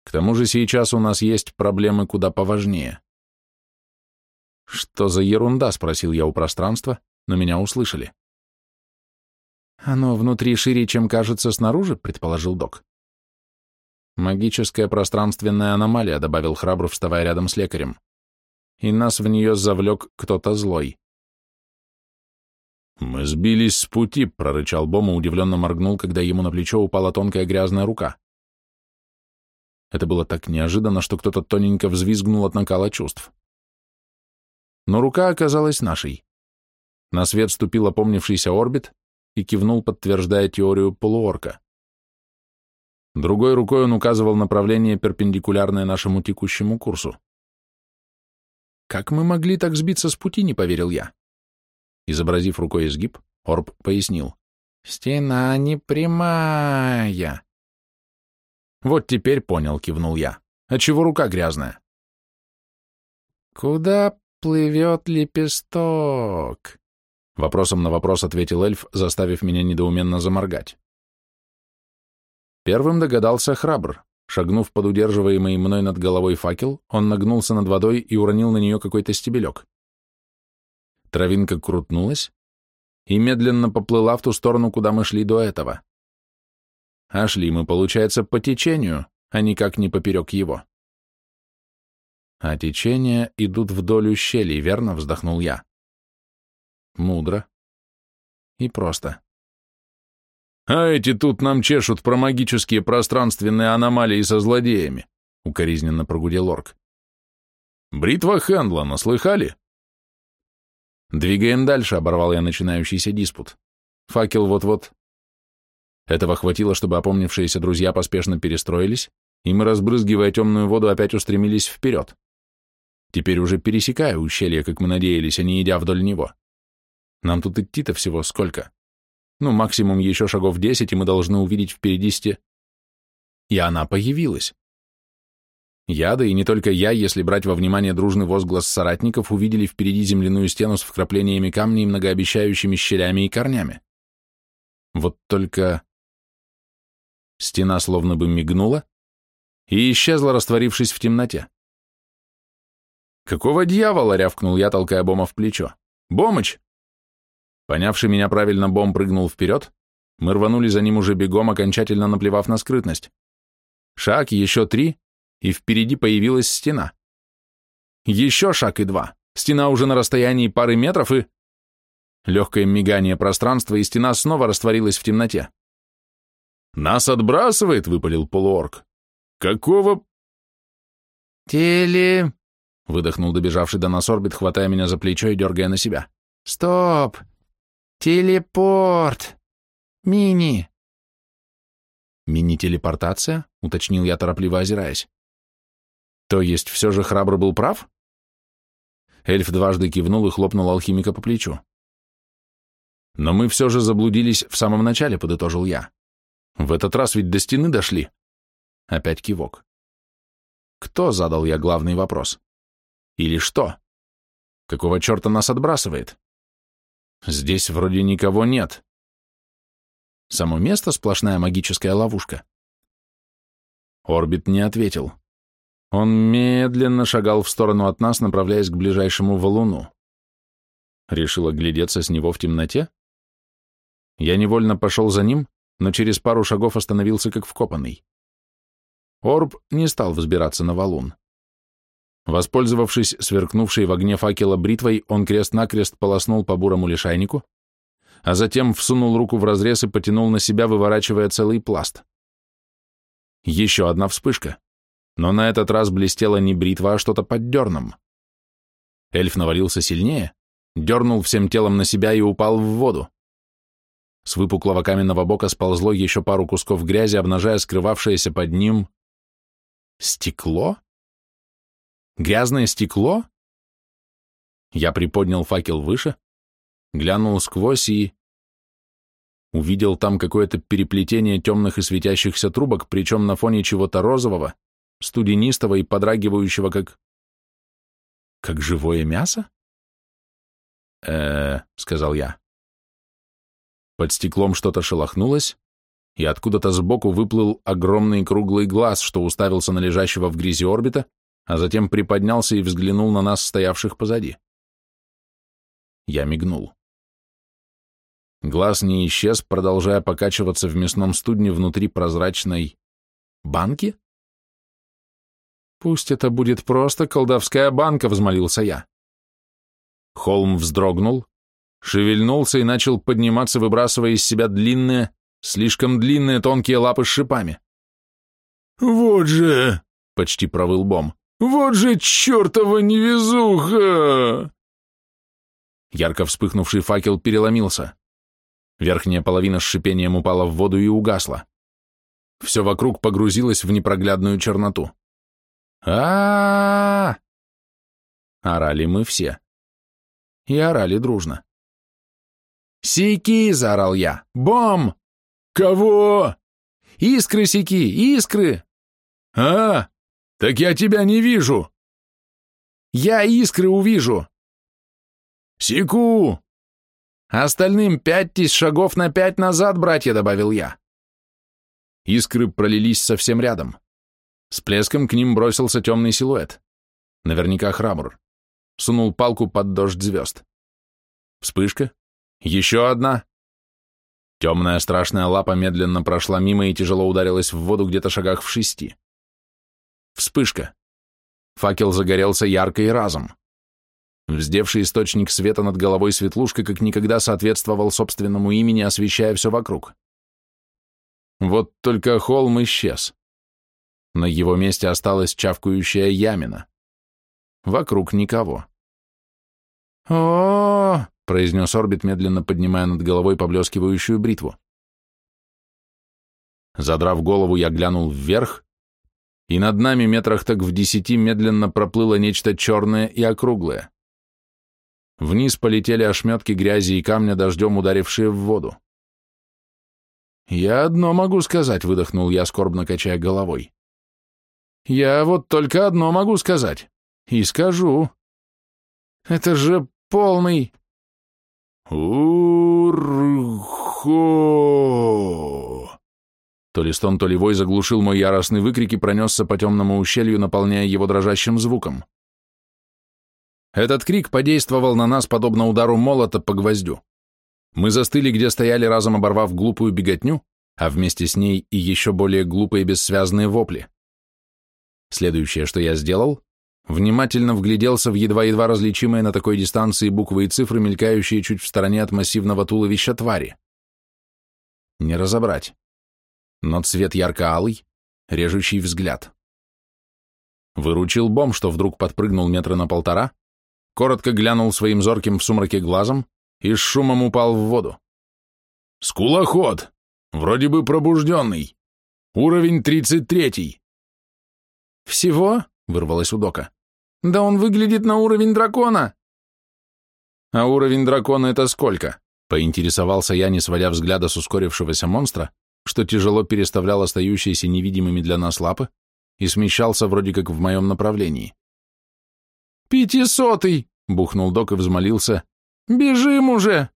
К тому же сейчас у нас есть проблемы куда поважнее. «Что за ерунда?» — спросил я у пространства, но меня услышали. «Оно внутри шире, чем кажется снаружи», — предположил док. «Магическая пространственная аномалия», — добавил храбр, вставая рядом с лекарем. «И нас в нее завлек кто-то злой. «Мы сбились с пути», — прорычал Бома, удивленно моргнул, когда ему на плечо упала тонкая грязная рука. Это было так неожиданно, что кто-то тоненько взвизгнул от накала чувств. Но рука оказалась нашей. На свет ступил опомнившийся орбит и кивнул, подтверждая теорию полуорка. Другой рукой он указывал направление, перпендикулярное нашему текущему курсу. «Как мы могли так сбиться с пути?» — не поверил я. Изобразив рукой изгиб, Орб пояснил. «Стена не прямая». «Вот теперь понял», — кивнул я. «А чего рука грязная?» «Куда плывет лепесток?» Вопросом на вопрос ответил эльф, заставив меня недоуменно заморгать. Первым догадался храбр. Шагнув под удерживаемый мной над головой факел, он нагнулся над водой и уронил на нее какой-то стебелек. Травинка крутнулась и медленно поплыла в ту сторону, куда мы шли до этого. А шли мы, получается, по течению, а никак не поперек его. А течения идут вдоль ущелий, верно? Вздохнул я. Мудро. И просто. А эти тут нам чешут про магические пространственные аномалии со злодеями, укоризненно прогудел орк. Бритва Хендлона, слыхали? «Двигаем дальше», — оборвал я начинающийся диспут. «Факел вот-вот». Этого хватило, чтобы опомнившиеся друзья поспешно перестроились, и мы, разбрызгивая темную воду, опять устремились вперед. Теперь уже пересекая ущелье, как мы надеялись, а не идя вдоль него. Нам тут идти-то всего сколько? Ну, максимум еще шагов десять, и мы должны увидеть впереди сте... И она появилась. Я, и не только я, если брать во внимание дружный возглас соратников, увидели впереди земляную стену с вкраплениями камней многообещающими щелями и корнями. Вот только... Стена словно бы мигнула и исчезла, растворившись в темноте. «Какого дьявола?» — рявкнул я, толкая Бома в плечо. «Бомыч!» Понявший меня правильно, Бом прыгнул вперед. Мы рванули за ним уже бегом, окончательно наплевав на скрытность. Шаг, еще три, и впереди появилась стена. Еще шаг и два. Стена уже на расстоянии пары метров и... Легкое мигание пространства, и стена снова растворилась в темноте. «Нас отбрасывает», — выпалил полуорг. «Какого...» «Теле...» — выдохнул добежавший до нас орбит, хватая меня за плечо и дергая на себя. «Стоп! Телепорт! Мини!» «Мини-телепортация?» — уточнил я, торопливо озираясь. То есть все же храбро был прав? Эльф дважды кивнул и хлопнул алхимика по плечу. Но мы все же заблудились в самом начале, подытожил я. В этот раз ведь до стены дошли. Опять кивок. Кто, задал я главный вопрос? Или что? Какого черта нас отбрасывает? Здесь вроде никого нет. Само место сплошная магическая ловушка. Орбит не ответил. Он медленно шагал в сторону от нас, направляясь к ближайшему валуну. Решил оглядеться с него в темноте? Я невольно пошел за ним, но через пару шагов остановился как вкопанный. Орб не стал взбираться на валун. Воспользовавшись сверкнувшей в огне факела бритвой, он крест-накрест полоснул по бурому лишайнику, а затем всунул руку в разрез и потянул на себя, выворачивая целый пласт. Еще одна вспышка, но на этот раз блестела не бритва, а что-то под дерном. Эльф навалился сильнее, дернул всем телом на себя и упал в воду. С выпуклого каменного бока сползло еще пару кусков грязи, обнажая скрывавшееся под ним... Стекло? Грязное стекло? Я приподнял факел выше, глянул сквозь и... Увидел там какое-то переплетение темных и светящихся трубок, причем на фоне чего-то розового, студенистого и подрагивающего, как... Как живое мясо? э сказал я. Под стеклом что-то шелохнулось, и откуда-то сбоку выплыл огромный круглый глаз, что уставился на лежащего в грязи орбита, а затем приподнялся и взглянул на нас, стоявших позади. Я мигнул. Глаз не исчез, продолжая покачиваться в мясном студне внутри прозрачной... банки? «Пусть это будет просто колдовская банка», — взмолился я. Холм вздрогнул, шевельнулся и начал подниматься, выбрасывая из себя длинные, слишком длинные тонкие лапы с шипами. «Вот же!» — почти провыл Бом. «Вот же чертова невезуха!» Ярко вспыхнувший факел переломился. Верхняя половина с шипением упала в воду и угасла. Все вокруг погрузилось в непроглядную черноту. А, Орали мы все. И орали дружно. «Сики!» — заорал я. «Бом!» «Кого?» «Искры, Сики! Искры!» «А? Так я тебя не вижу!» «Я искры увижу!» «Секу!» «Остальным пятьтесь шагов на пять назад, братья!» — добавил я. Искры пролились совсем рядом. С плеском к ним бросился темный силуэт. Наверняка храбр. Сунул палку под дождь звезд. Вспышка, еще одна. Темная страшная лапа медленно прошла мимо и тяжело ударилась в воду где-то шагах в шести. Вспышка. Факел загорелся ярко и разом. Вздевший источник света над головой светлушка как никогда соответствовал собственному имени, освещая все вокруг. Вот только холм исчез. На его месте осталась чавкающая ямина. Вокруг никого. о, произнес Орбит, медленно поднимая над головой поблескивающую бритву. Задрав голову, я глянул вверх, и над нами метрах так в десяти медленно проплыло нечто черное и округлое. Вниз полетели ошметки грязи и камня, дождем ударившие в воду. «Я одно могу сказать», — выдохнул я, скорбно качая головой. «Я вот только одно могу сказать. И скажу. Это же полный...» «Урхо!» То ли стон, то ли вой заглушил мой яростный выкрик и пронесся по темному ущелью, наполняя его дрожащим звуком. Этот крик подействовал на нас, подобно удару молота по гвоздю. Мы застыли, где стояли, разом оборвав глупую беготню, а вместе с ней и еще более глупые бессвязные вопли. Следующее, что я сделал, внимательно вгляделся в едва-едва различимые на такой дистанции буквы и цифры, мелькающие чуть в стороне от массивного туловища твари. Не разобрать. Но цвет ярко-алый, режущий взгляд. Выручил бомб, что вдруг подпрыгнул метра на полтора, коротко глянул своим зорким в сумраке глазом и с шумом упал в воду. «Скулоход! Вроде бы пробужденный. Уровень тридцать третий». «Всего?» — вырвалось у Дока. Да он выглядит на уровень дракона. А уровень дракона это сколько? Поинтересовался я, не сводя взгляда с ускорившегося монстра, что тяжело переставлял остающиеся невидимыми для нас лапы и смещался вроде как в моем направлении. «Пятисотый!» — бухнул док и взмолился. «Бежим уже!»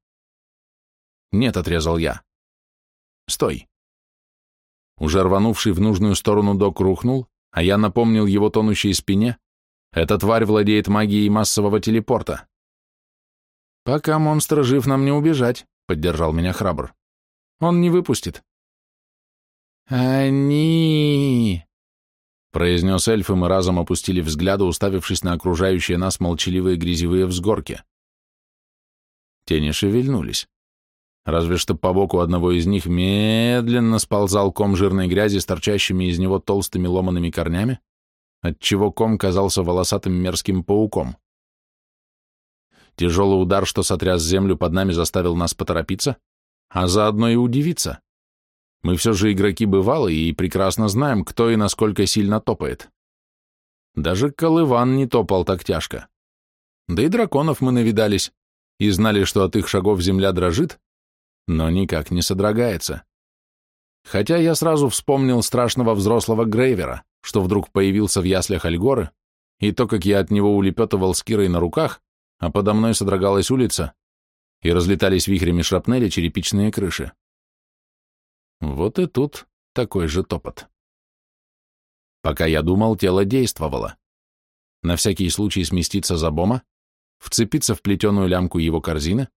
«Нет», — отрезал я. «Стой!» Уже рванувший в нужную сторону док рухнул, а я напомнил его тонущей спине, эта тварь владеет магией массового телепорта. Пока монстр жив, нам не убежать, поддержал меня храбр. Он не выпустит. Они... произнес эльф, и мы разом опустили взгляды, уставившись на окружающие нас молчаливые грязевые взгорки. Тени шевельнулись. Разве что по боку одного из них медленно сползал ком жирной грязи с торчащими из него толстыми ломаными корнями, отчего ком казался волосатым мерзким пауком. Тяжелый удар, что сотряс землю под нами, заставил нас поторопиться, а заодно и удивиться. Мы все же игроки бывалые и прекрасно знаем, кто и насколько сильно топает. Даже Колыван не топал так тяжко. Да и драконов мы навидались и знали, что от их шагов земля дрожит, но никак не содрогается. Хотя я сразу вспомнил страшного взрослого Грейвера, что вдруг появился в яслях Альгоры, и то, как я от него улепетывал с Кирой на руках, а подо мной содрогалась улица, и разлетались вихрями шрапнели черепичные крыши. Вот и тут такой же топот. Пока я думал, тело действовало. На всякий случай сместиться за бома, вцепиться в плетеную лямку его корзины,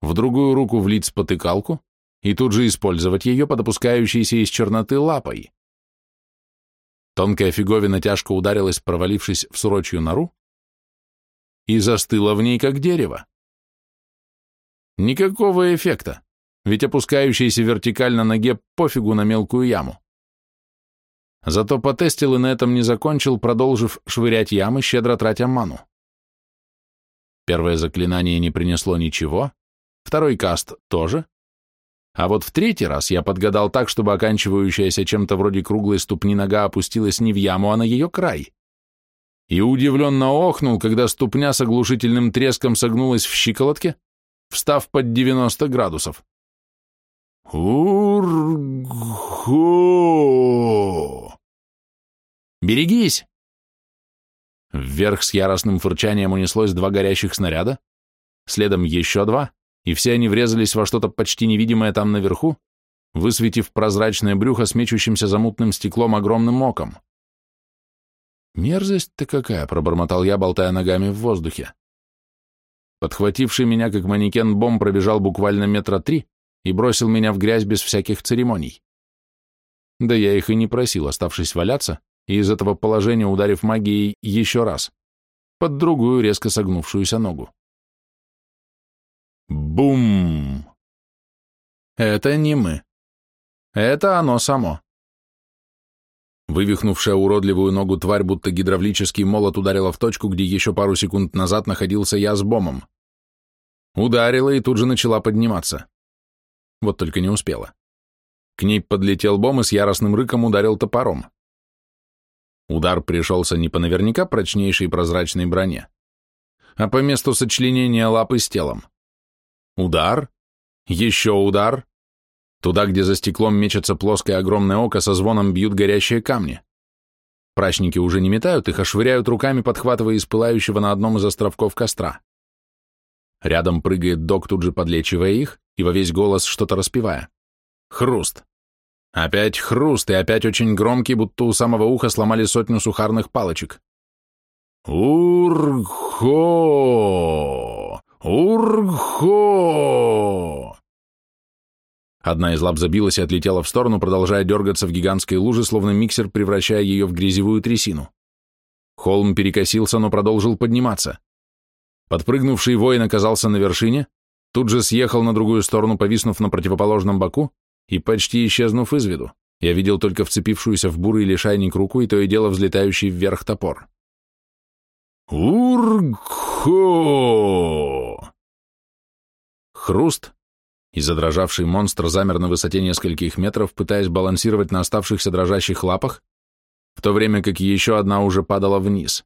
в другую руку влить спотыкалку и тут же использовать ее под опускающейся из черноты лапой. Тонкая фиговина тяжко ударилась, провалившись в сурочью нору, и застыла в ней, как дерево. Никакого эффекта ведь опускающийся вертикально ноге пофигу на мелкую яму. Зато потестил и на этом не закончил, продолжив швырять ямы, щедро тратя ману. Первое заклинание не принесло ничего, второй каст тоже, а вот в третий раз я подгадал так, чтобы оканчивающаяся чем-то вроде круглой ступни нога опустилась не в яму, а на ее край. И удивленно охнул, когда ступня с оглушительным треском согнулась в щиколотке, встав под 90 градусов. Урго! Берегись! Вверх с яростным фырчанием унеслось два горящих снаряда, следом еще два, и все они врезались во что-то почти невидимое там наверху, высветив прозрачное брюхо с мечущимся замутным стеклом огромным оком. «Мерзость-то какая!» — пробормотал я, болтая ногами в воздухе. Подхвативший меня, как манекен, бомб пробежал буквально метра три, и бросил меня в грязь без всяких церемоний. Да я их и не просил, оставшись валяться, и из этого положения ударив магией еще раз, под другую резко согнувшуюся ногу. Бум! Это не мы. Это оно само. Вывихнувшая уродливую ногу тварь, будто гидравлический молот ударила в точку, где еще пару секунд назад находился я с бомом. Ударила и тут же начала подниматься вот только не успела. К ней подлетел бом и с яростным рыком ударил топором. Удар пришелся не по наверняка прочнейшей прозрачной броне, а по месту сочленения лапы с телом. Удар, еще удар, туда, где за стеклом мечется плоское огромное око, со звоном бьют горящие камни. Прачники уже не метают их, а швыряют руками, подхватывая из пылающего на одном из островков костра. Рядом прыгает док, тут же подлечивая их, и во весь голос что-то распевая. Хруст. Опять хруст, и опять очень громкий, будто у самого уха сломали сотню сухарных палочек. Урхо! Урхо! Одна из лап забилась и отлетела в сторону, продолжая дергаться в гигантской луже, словно миксер, превращая ее в грязевую трясину. Холм перекосился, но продолжил подниматься. Подпрыгнувший воин оказался на вершине, тут же съехал на другую сторону, повиснув на противоположном боку и почти исчезнув из виду. Я видел только вцепившуюся в бурый лишайник руку и то и дело взлетающий вверх топор. Ургхо! Хруст, и задрожавший монстр замер на высоте нескольких метров, пытаясь балансировать на оставшихся дрожащих лапах, в то время как еще одна уже падала вниз.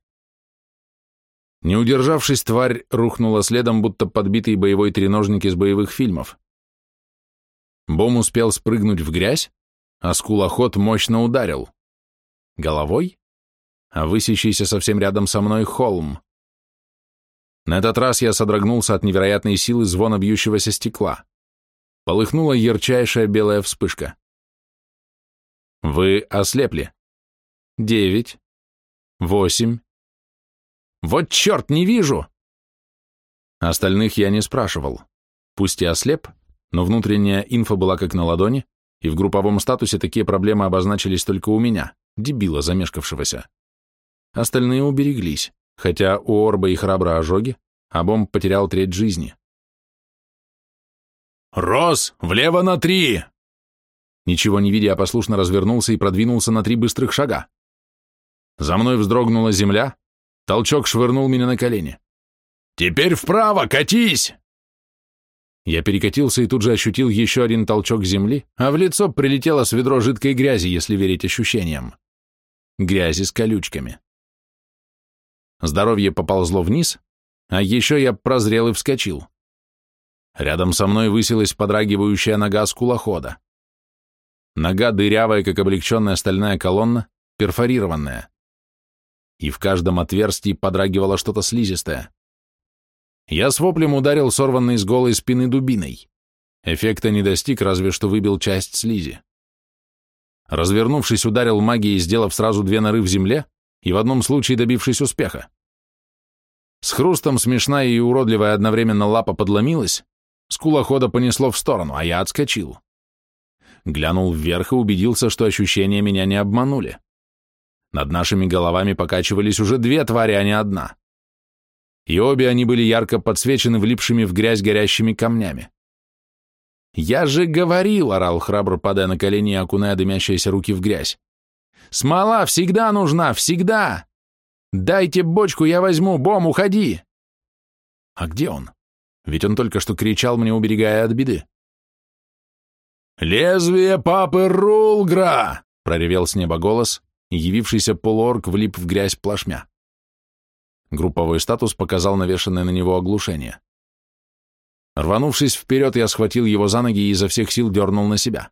Не удержавшись, тварь рухнула следом, будто подбитый боевой треножник из боевых фильмов. Бом успел спрыгнуть в грязь, а скулоход мощно ударил. Головой? А высящийся совсем рядом со мной холм. На этот раз я содрогнулся от невероятной силы звона бьющегося стекла. Полыхнула ярчайшая белая вспышка. Вы ослепли. Девять. Восемь. Вот черт, не вижу!» Остальных я не спрашивал. Пусть и ослеп, но внутренняя инфа была как на ладони, и в групповом статусе такие проблемы обозначились только у меня, дебила замешкавшегося. Остальные убереглись, хотя у Орба и храбро ожоги, а бомб потерял треть жизни. «Рос, влево на три!» Ничего не видя, послушно развернулся и продвинулся на три быстрых шага. За мной вздрогнула земля, толчок швырнул меня на колени. «Теперь вправо, катись!» Я перекатился и тут же ощутил еще один толчок земли, а в лицо прилетело с ведро жидкой грязи, если верить ощущениям. Грязи с колючками. Здоровье поползло вниз, а еще я прозрел и вскочил. Рядом со мной высилась подрагивающая нога скулохода. Нога дырявая, как облегченная стальная колонна, перфорированная. И в каждом отверстии подрагивало что-то слизистое. Я с воплем ударил сорванной с голой спины дубиной. Эффекта не достиг, разве что выбил часть слизи. Развернувшись, ударил магией, сделав сразу две норы в земле и в одном случае добившись успеха. С хрустом смешная и уродливая одновременно лапа подломилась, скулохода понесло в сторону, а я отскочил. Глянул вверх и убедился, что ощущения меня не обманули. Над нашими головами покачивались уже две твари, а не одна и обе они были ярко подсвечены влипшими в грязь горящими камнями. «Я же говорил!» — орал храбро, падая на колени и окуная дымящиеся руки в грязь. «Смола всегда нужна, всегда! Дайте бочку, я возьму, Бом, уходи!» «А где он? Ведь он только что кричал мне, уберегая от беды». «Лезвие папы Рулгра!» — проревел с неба голос, и явившийся полуорг влип в грязь плашмя. Групповой статус показал навешанное на него оглушение. Рванувшись вперед, я схватил его за ноги и изо всех сил дернул на себя.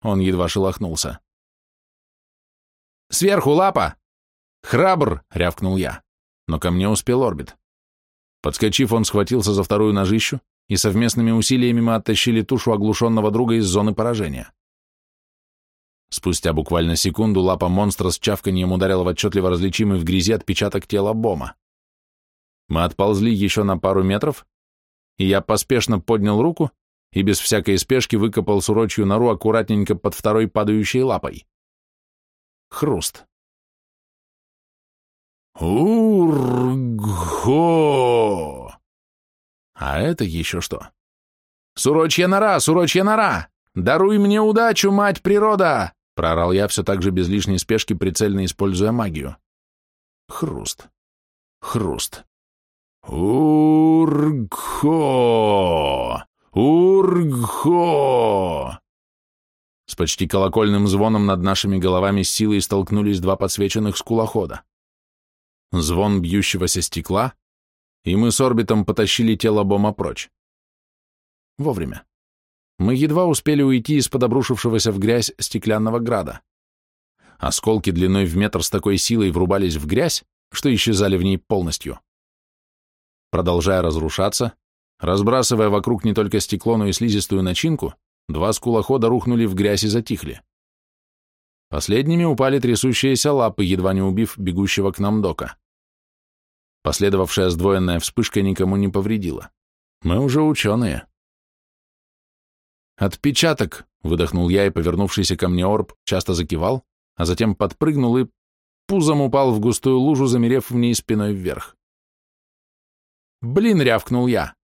Он едва шелохнулся. «Сверху лапа!» «Храбр!» — рявкнул я. Но ко мне успел орбит. Подскочив, он схватился за вторую ножищу, и совместными усилиями мы оттащили тушу оглушенного друга из зоны поражения. Спустя буквально секунду лапа монстра с чавканьем ударила в отчетливо различимый в грязи отпечаток тела Бома. Мы отползли еще на пару метров, и я поспешно поднял руку и без всякой спешки выкопал сурочью нору аккуратненько под второй падающей лапой. Хруст. Урго! А это еще что? Сурочья нора, сурочья нора! Даруй мне удачу, мать природа! Проорал я все так же без лишней спешки, прицельно используя магию. Хруст. Хруст. «Ургхо! Ургхо!» С почти колокольным звоном над нашими головами силой столкнулись два подсвеченных скулохода. Звон бьющегося стекла, и мы с орбитом потащили тело Бома прочь. Вовремя. Мы едва успели уйти из-под обрушившегося в грязь стеклянного града. Осколки длиной в метр с такой силой врубались в грязь, что исчезали в ней полностью. Продолжая разрушаться, разбрасывая вокруг не только стекло, но и слизистую начинку, два скулохода рухнули в грязь и затихли. Последними упали трясущиеся лапы, едва не убив бегущего к нам дока. Последовавшая сдвоенная вспышка никому не повредила. Мы уже ученые. «Отпечаток!» — выдохнул я и, повернувшийся ко мне орб, часто закивал, а затем подпрыгнул и пузом упал в густую лужу, замерев в ней спиной вверх. «Блин!» — рявкнул я.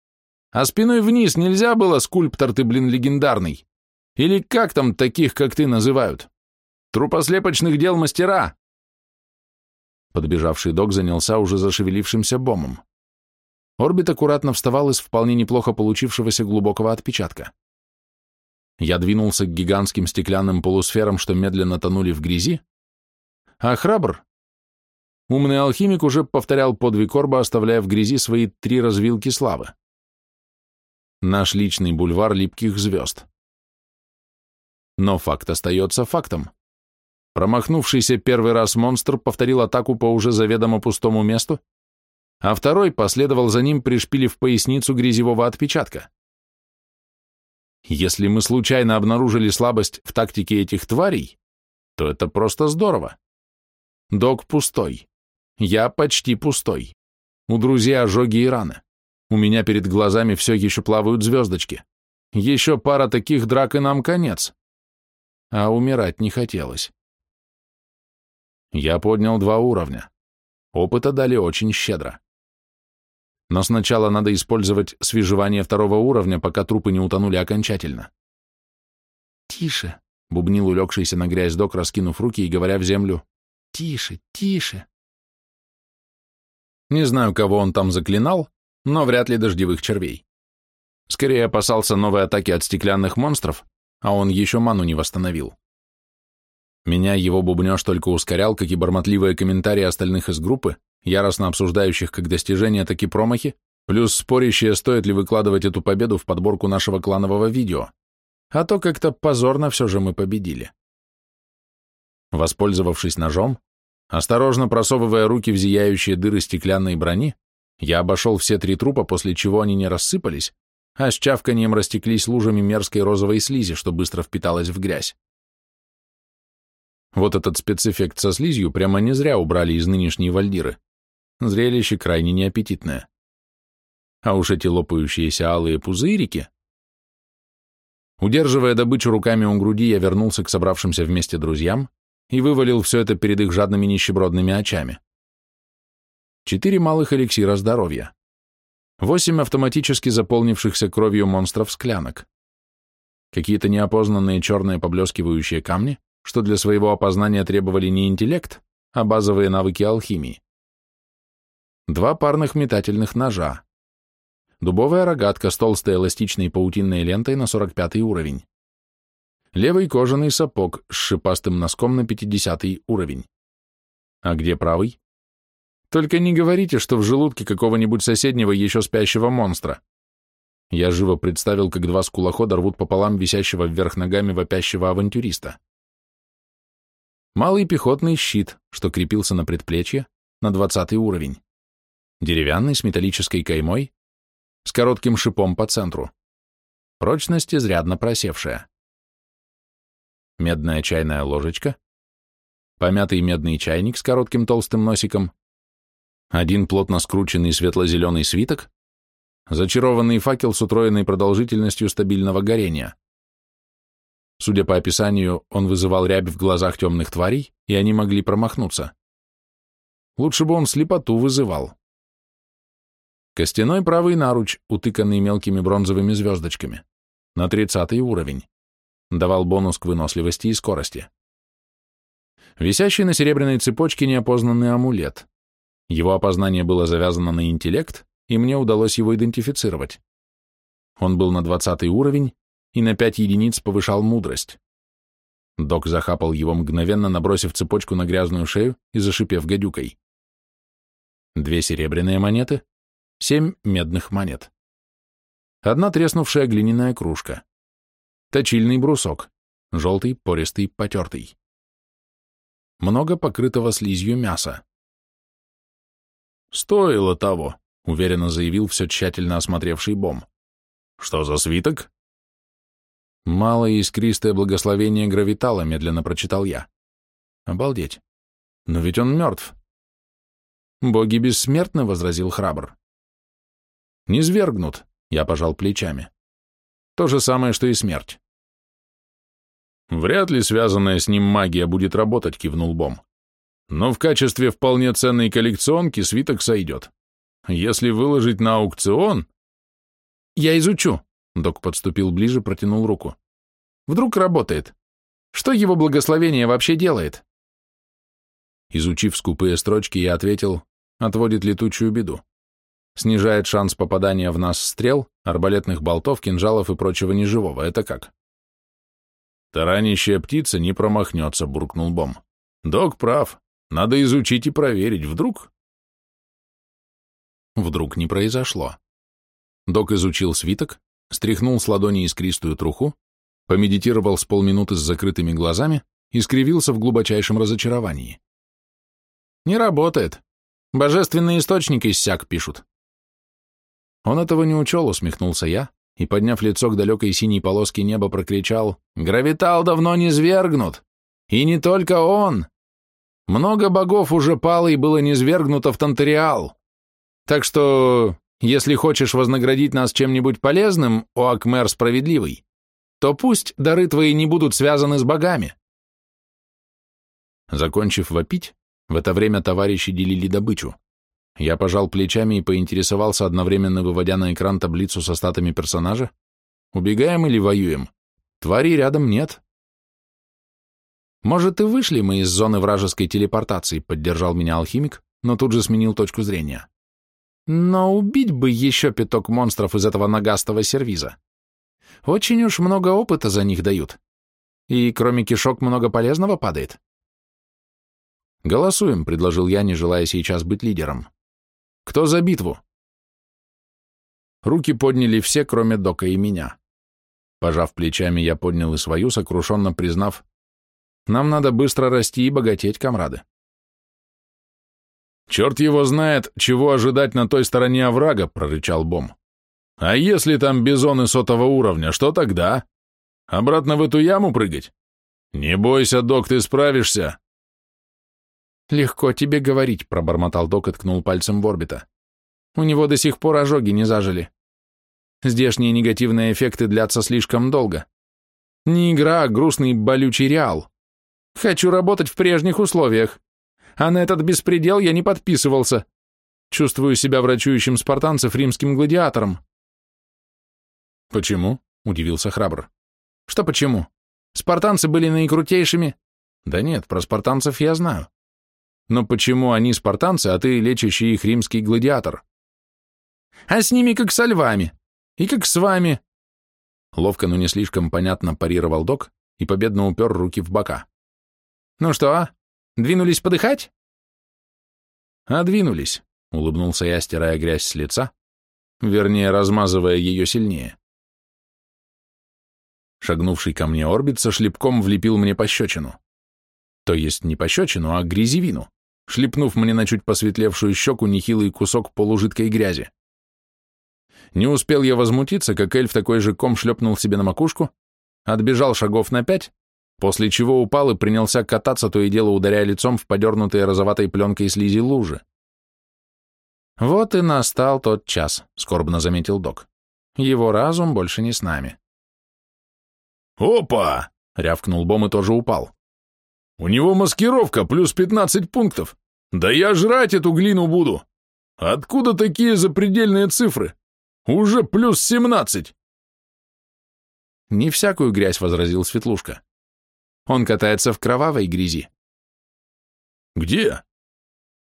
«А спиной вниз нельзя было, скульптор ты, блин, легендарный? Или как там таких, как ты, называют? Трупослепочных дел мастера!» Подбежавший док занялся уже зашевелившимся бомом. Орбит аккуратно вставал из вполне неплохо получившегося глубокого отпечатка. Я двинулся к гигантским стеклянным полусферам, что медленно тонули в грязи, а храбр Умный алхимик уже повторял подвиг Орба, оставляя в грязи свои три развилки славы. Наш личный бульвар липких звезд. Но факт остается фактом. Промахнувшийся первый раз монстр повторил атаку по уже заведомо пустому месту, а второй последовал за ним, пришпилив поясницу грязевого отпечатка. Если мы случайно обнаружили слабость в тактике этих тварей, то это просто здорово. Док пустой. Я почти пустой. У друзей ожоги и раны. У меня перед глазами все еще плавают звездочки. Еще пара таких драк и нам конец. А умирать не хотелось. Я поднял два уровня. Опыта дали очень щедро. но сначала надо использовать свежевание второго уровня, пока трупы не утонули окончательно. «Тише!» — бубнил улегшийся на грязь док, раскинув руки и говоря в землю. «Тише, тише!» Не знаю, кого он там заклинал, но вряд ли дождевых червей. Скорее опасался новой атаки от стеклянных монстров, а он еще ману не восстановил. Меня его бубнеж только ускорял, как и бормотливые комментарии остальных из группы, яростно обсуждающих как достижения, так и промахи, плюс спорящие, стоит ли выкладывать эту победу в подборку нашего кланового видео. А то как-то позорно все же мы победили. Воспользовавшись ножом, осторожно просовывая руки в зияющие дыры стеклянной брони, я обошел все три трупа, после чего они не рассыпались, а с чавканием растеклись лужами мерзкой розовой слизи, что быстро впиталась в грязь. Вот этот спецэффект со слизью прямо не зря убрали из нынешней вальдиры. Зрелище крайне неаппетитное. А уж эти лопающиеся алые пузырики... Удерживая добычу руками у груди, я вернулся к собравшимся вместе друзьям и вывалил все это перед их жадными нищебродными очами. Четыре малых эликсира здоровья. Восемь автоматически заполнившихся кровью монстров склянок. Какие-то неопознанные черные поблескивающие камни, что для своего опознания требовали не интеллект, а базовые навыки алхимии. Два парных метательных ножа. Дубовая рогатка с толстой эластичной паутинной лентой на 45 уровень. Левый кожаный сапог с шипастым носком на 50 уровень. А где правый? Только не говорите, что в желудке какого-нибудь соседнего еще спящего монстра. Я живо представил, как два скулохода рвут пополам висящего вверх ногами вопящего авантюриста. Малый пехотный щит, что крепился на предплечье, на 20 уровень. Деревянный с металлической каймой, с коротким шипом по центру. Прочность изрядно просевшая. Медная чайная ложечка, помятый медный чайник с коротким толстым носиком, один плотно скрученный светло-зеленый свиток, зачарованный факел с утроенной продолжительностью стабильного горения. Судя по описанию, он вызывал рябь в глазах темных тварей, и они могли промахнуться. Лучше бы он слепоту вызывал. Костяной правый наруч, утыканный мелкими бронзовыми звездочками, на 30 уровень, давал бонус к выносливости и скорости. Висящий на серебряной цепочке неопознанный амулет. Его опознание было завязано на интеллект, и мне удалось его идентифицировать. Он был на 20 уровень и на 5 единиц повышал мудрость. Док захапал его мгновенно, набросив цепочку на грязную шею и зашипев гадюкой. Две серебряные монеты, семь медных монет. Одна треснувшая глиняная кружка. Точильный брусок, желтый, пористый, потертый. Много покрытого слизью мяса. «Стоило того», — уверенно заявил все тщательно осмотревший Бом. «Что за свиток?» «Малое искристое благословение гравитала», — медленно прочитал я. «Обалдеть! Но ведь он мертв!» «Боги бессмертны», — возразил храбр. «Не свергнут», — я пожал плечами. «То же самое, что и смерть». «Вряд ли связанная с ним магия будет работать», — кивнул Бом но в качестве вполне ценной коллекционки свиток сойдет. Если выложить на аукцион... Я изучу. Док подступил ближе, протянул руку. Вдруг работает. Что его благословение вообще делает? Изучив скупые строчки, я ответил, отводит летучую беду. Снижает шанс попадания в нас стрел, арбалетных болтов, кинжалов и прочего неживого. Это как? Таранящая птица не промахнется, буркнул Бом. Док прав. Надо изучить и проверить, вдруг? Вдруг не произошло. Док изучил свиток, стряхнул с ладони искристую труху, помедитировал с полминуты с закрытыми глазами и скривился в глубочайшем разочаровании. «Не работает. Божественные источники иссяк пишут». Он этого не учел, усмехнулся я, и, подняв лицо к далекой синей полоске неба, прокричал «Гравитал давно не свергнут! И не только он! Много богов уже пало и было низвергнуто в Тантериал. Так что, если хочешь вознаградить нас чем-нибудь полезным, о Акмер справедливый, то пусть дары твои не будут связаны с богами. Закончив вопить, в это время товарищи делили добычу. Я пожал плечами и поинтересовался, одновременно выводя на экран таблицу со статами персонажа. Убегаем или воюем? Тварей рядом нет. Может, и вышли мы из зоны вражеской телепортации, поддержал меня алхимик, но тут же сменил точку зрения. Но убить бы еще пяток монстров из этого нагастого сервиза. Очень уж много опыта за них дают. И кроме кишок много полезного падает. «Голосуем», — предложил я, не желая сейчас быть лидером. «Кто за битву?» Руки подняли все, кроме Дока и меня. Пожав плечами, я поднял и свою, сокрушенно признав, «Нам надо быстро расти и богатеть, комрады». «Черт его знает, чего ожидать на той стороне оврага», — прорычал Бом. «А если там бизоны сотого уровня, что тогда? Обратно в эту яму прыгать? Не бойся, док, ты справишься». «Легко тебе говорить», — пробормотал док и ткнул пальцем в орбита. «У него до сих пор ожоги не зажили. Здешние негативные эффекты длятся слишком долго. Не игра, а грустный болючий реал. Хочу работать в прежних условиях. А на этот беспредел я не подписывался. Чувствую себя врачующим спартанцев римским гладиатором. Почему? Удивился храбр. Что почему? Спартанцы были наикрутейшими. Да нет, про спартанцев я знаю. Но почему они спартанцы, а ты лечащий их римский гладиатор? А с ними как со львами. И как с вами. Ловко, но не слишком понятно парировал док и победно упер руки в бока. Ну что, Двинулись подыхать? А двинулись, улыбнулся я, стирая грязь с лица, вернее, размазывая ее сильнее. Шагнувший ко мне орбит со шлепком влепил мне пощечину. То есть не пощечину, а грязевину, шлепнув мне на чуть посветлевшую щеку нехилый кусок полужидкой грязи. Не успел я возмутиться, как эльф такой же ком шлепнул себе на макушку, отбежал шагов на пять после чего упал и принялся кататься, то и дело ударяя лицом в подернутые розоватой пленкой слизи лужи. «Вот и настал тот час», — скорбно заметил док. «Его разум больше не с нами». «Опа!» — рявкнул Бом и тоже упал. «У него маскировка, плюс пятнадцать пунктов. Да я жрать эту глину буду. Откуда такие запредельные цифры? Уже плюс семнадцать!» «Не всякую грязь», — возразил Светлушка. Он катается в кровавой грязи. Где?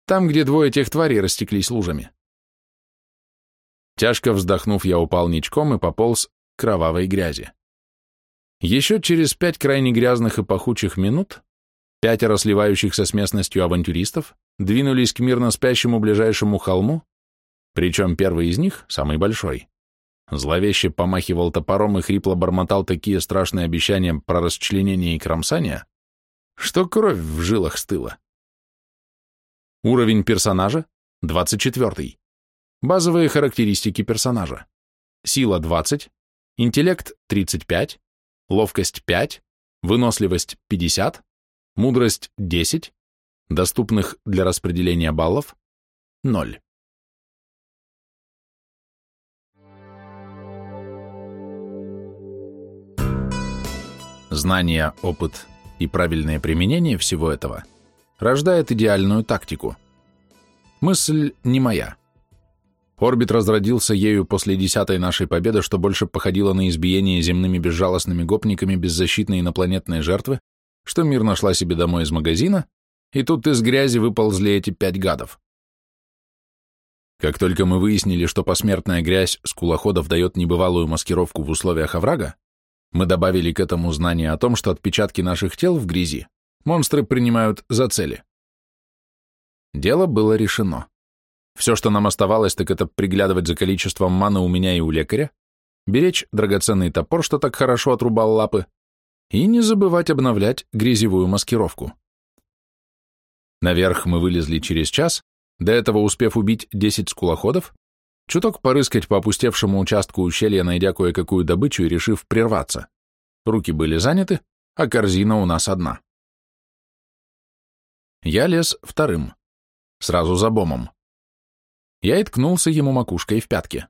Там, где двое тех тварей растеклись лужами. Тяжко вздохнув, я упал ничком и пополз к кровавой грязи. Еще через пять крайне грязных и пахучих минут пятеро сливающихся с местностью авантюристов двинулись к мирно спящему ближайшему холму, причем первый из них, самый большой, Зловеще помахивал топором и хрипло бормотал такие страшные обещания про расчленение и кромсание, что кровь в жилах стыла. Уровень персонажа — 24. Базовые характеристики персонажа. Сила — 20, интеллект — 35, ловкость — 5, выносливость — 50, мудрость — 10, доступных для распределения баллов — 0. Знание, опыт и правильное применение всего этого рождает идеальную тактику. Мысль не моя. Орбит разродился ею после десятой нашей победы, что больше походило на избиение земными безжалостными гопниками беззащитной инопланетной жертвы, что мир нашла себе домой из магазина, и тут из грязи выползли эти пять гадов. Как только мы выяснили, что посмертная грязь скулоходов дает небывалую маскировку в условиях оврага, мы добавили к этому знание о том, что отпечатки наших тел в грязи монстры принимают за цели. Дело было решено. Все, что нам оставалось, так это приглядывать за количеством маны у меня и у лекаря, беречь драгоценный топор, что так хорошо отрубал лапы, и не забывать обновлять грязевую маскировку. Наверх мы вылезли через час, до этого успев убить 10 скулоходов Чуток порыскать по опустевшему участку ущелья, найдя кое-какую добычу и решив прерваться. Руки были заняты, а корзина у нас одна. Я лез вторым, сразу за бомом. Я и ткнулся ему макушкой в пятки.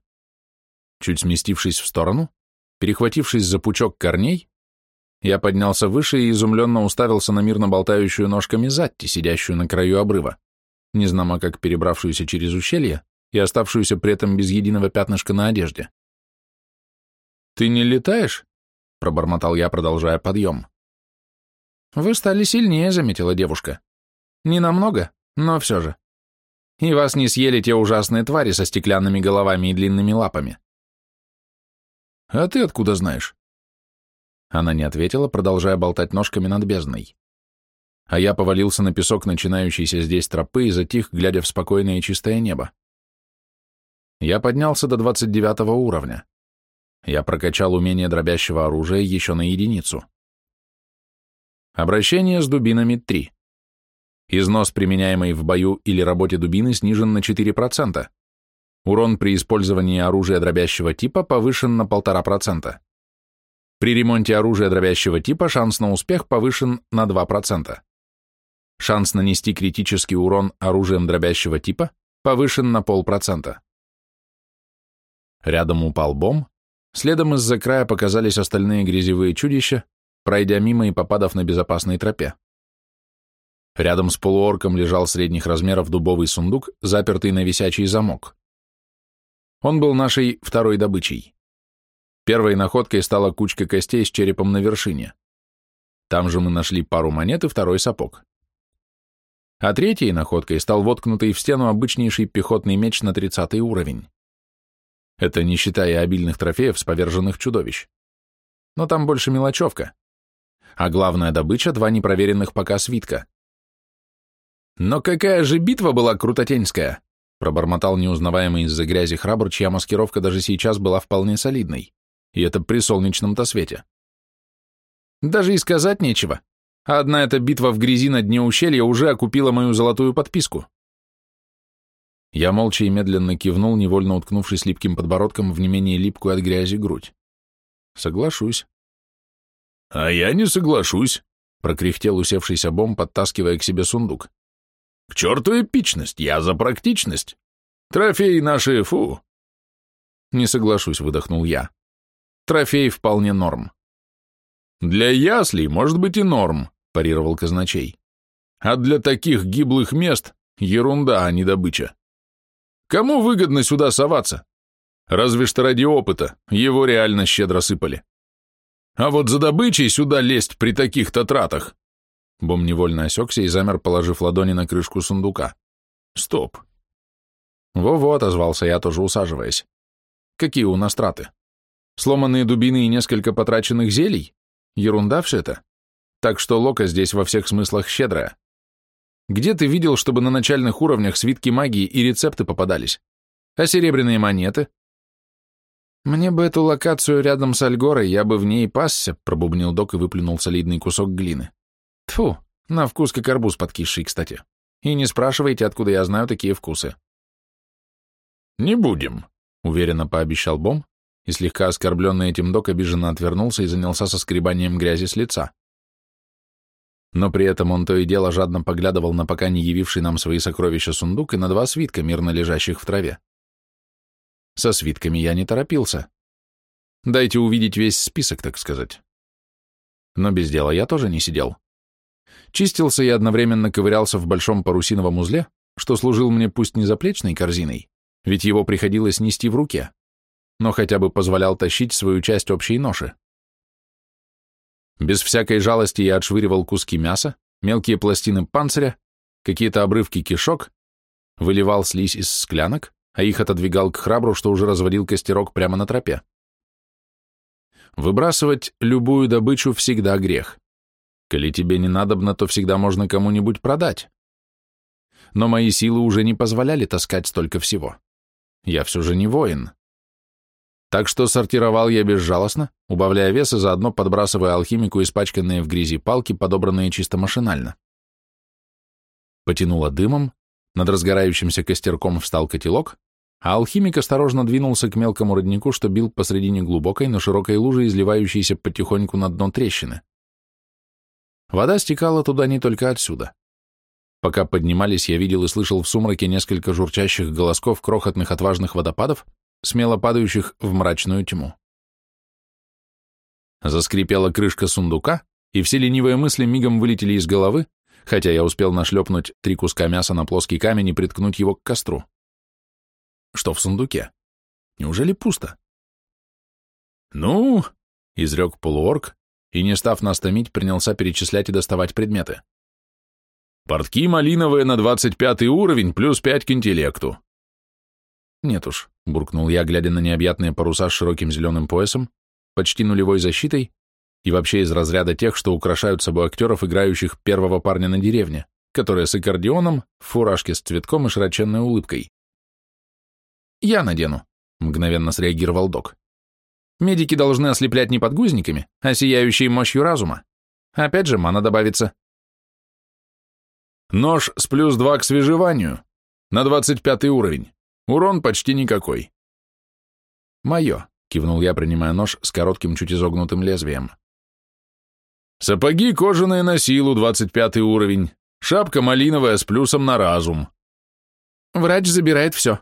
Чуть сместившись в сторону, перехватившись за пучок корней, я поднялся выше и изумленно уставился на мирно болтающую ножками Затти, сидящую на краю обрыва. незнамо как перебравшуюся через ущелье и оставшуюся при этом без единого пятнышка на одежде. «Ты не летаешь?» — пробормотал я, продолжая подъем. «Вы стали сильнее», — заметила девушка. «Не намного, но все же. И вас не съели те ужасные твари со стеклянными головами и длинными лапами». «А ты откуда знаешь?» Она не ответила, продолжая болтать ножками над бездной. А я повалился на песок начинающейся здесь тропы и затих, глядя в спокойное и чистое небо. Я поднялся до 29 уровня. Я прокачал умение дробящего оружия еще на единицу. Обращение с дубинами 3. Износ, применяемый в бою или работе дубины, снижен на 4%. Урон при использовании оружия дробящего типа повышен на 1,5%. При ремонте оружия дробящего типа шанс на успех повышен на 2%. Шанс нанести критический урон оружием дробящего типа повышен на полпроцента. Рядом упал бомб, следом из-за края показались остальные грязевые чудища, пройдя мимо и попадав на безопасной тропе. Рядом с полуорком лежал средних размеров дубовый сундук, запертый на висячий замок. Он был нашей второй добычей. Первой находкой стала кучка костей с черепом на вершине. Там же мы нашли пару монет и второй сапог. А третьей находкой стал воткнутый в стену обычнейший пехотный меч на 30 уровень. Это не считая обильных трофеев с поверженных чудовищ. Но там больше мелочевка. А главная добыча — два непроверенных пока свитка. «Но какая же битва была крутотеньская!» пробормотал неузнаваемый из-за грязи храбр, чья маскировка даже сейчас была вполне солидной, и это при солнечном-то свете. Даже и сказать нечего. Одна эта битва в грязи на дне ущелья уже окупила мою золотую подписку. Я молча и медленно кивнул, невольно уткнувшись липким подбородком в не менее липкую от грязи грудь. Соглашусь. А я не соглашусь, прокряхтел усевшийся бомб, подтаскивая к себе сундук. К черту эпичность, я за практичность. Трофеи наши, фу. Не соглашусь, выдохнул я. Трофей вполне норм. Для яслей, может быть, и норм, парировал казначей. А для таких гиблых мест ерунда, а не добыча. Кому выгодно сюда соваться? Разве что ради опыта, его реально щедро сыпали. А вот за добычей сюда лезть при таких-то тратах. Бом невольно осекся и замер, положив ладони на крышку сундука. Стоп. Во-во, отозвался я, тоже усаживаясь. Какие у нас траты? Сломанные дубины и несколько потраченных зелий? Ерунда все это. Так что лока здесь во всех смыслах щедрая. Где ты видел, чтобы на начальных уровнях свитки магии и рецепты попадались? А серебряные монеты? Мне бы эту локацию рядом с Альгорой, я бы в ней пасся, пробубнил док и выплюнул солидный кусок глины. Тфу, на вкус как арбуз подкисший, кстати. И не спрашивайте, откуда я знаю такие вкусы. Не будем, уверенно пообещал Бом, и слегка оскорбленный этим док обиженно отвернулся и занялся соскребанием грязи с лица. Но при этом он то и дело жадно поглядывал на пока не явивший нам свои сокровища сундук и на два свитка, мирно лежащих в траве. Со свитками я не торопился. Дайте увидеть весь список, так сказать. Но без дела я тоже не сидел. Чистился и одновременно ковырялся в большом парусиновом узле, что служил мне пусть не заплечной корзиной, ведь его приходилось нести в руке, но хотя бы позволял тащить свою часть общей ноши. Без всякой жалости я отшвыривал куски мяса, мелкие пластины панциря, какие-то обрывки кишок, выливал слизь из склянок, а их отодвигал к храбру, что уже разводил костерок прямо на тропе. Выбрасывать любую добычу всегда грех. Коли тебе не надобно, то всегда можно кому-нибудь продать. Но мои силы уже не позволяли таскать столько всего. Я все же не воин. Так что сортировал я безжалостно, убавляя вес и заодно подбрасывая алхимику испачканные в грязи палки, подобранные чисто машинально. Потянуло дымом, над разгорающимся костерком встал котелок, а алхимик осторожно двинулся к мелкому роднику, что бил посредине глубокой, но широкой лужи, изливающейся потихоньку на дно трещины. Вода стекала туда не только отсюда. Пока поднимались, я видел и слышал в сумраке несколько журчащих голосков крохотных отважных водопадов, смело падающих в мрачную тьму. Заскрипела крышка сундука, и все ленивые мысли мигом вылетели из головы, хотя я успел нашлепнуть три куска мяса на плоский камень и приткнуть его к костру. Что в сундуке? Неужели пусто? «Ну», — изрек полуорг, и, не став нас томить, принялся перечислять и доставать предметы. «Портки малиновые на двадцать пятый уровень, плюс пять к интеллекту». «Нет уж», — буркнул я, глядя на необъятные паруса с широким зеленым поясом, почти нулевой защитой и вообще из разряда тех, что украшают собой актеров, играющих первого парня на деревне, которые с аккордеоном, в фуражке с цветком и широченной улыбкой. «Я надену», — мгновенно среагировал док. «Медики должны ослеплять не подгузниками, а сияющей мощью разума. Опять же, мана добавится». «Нож с плюс два к свежеванию, на двадцать пятый уровень. Урон почти никакой». «Мое», — кивнул я, принимая нож с коротким, чуть изогнутым лезвием. Сапоги кожаные на силу, 25 уровень. Шапка малиновая с плюсом на разум. Врач забирает все.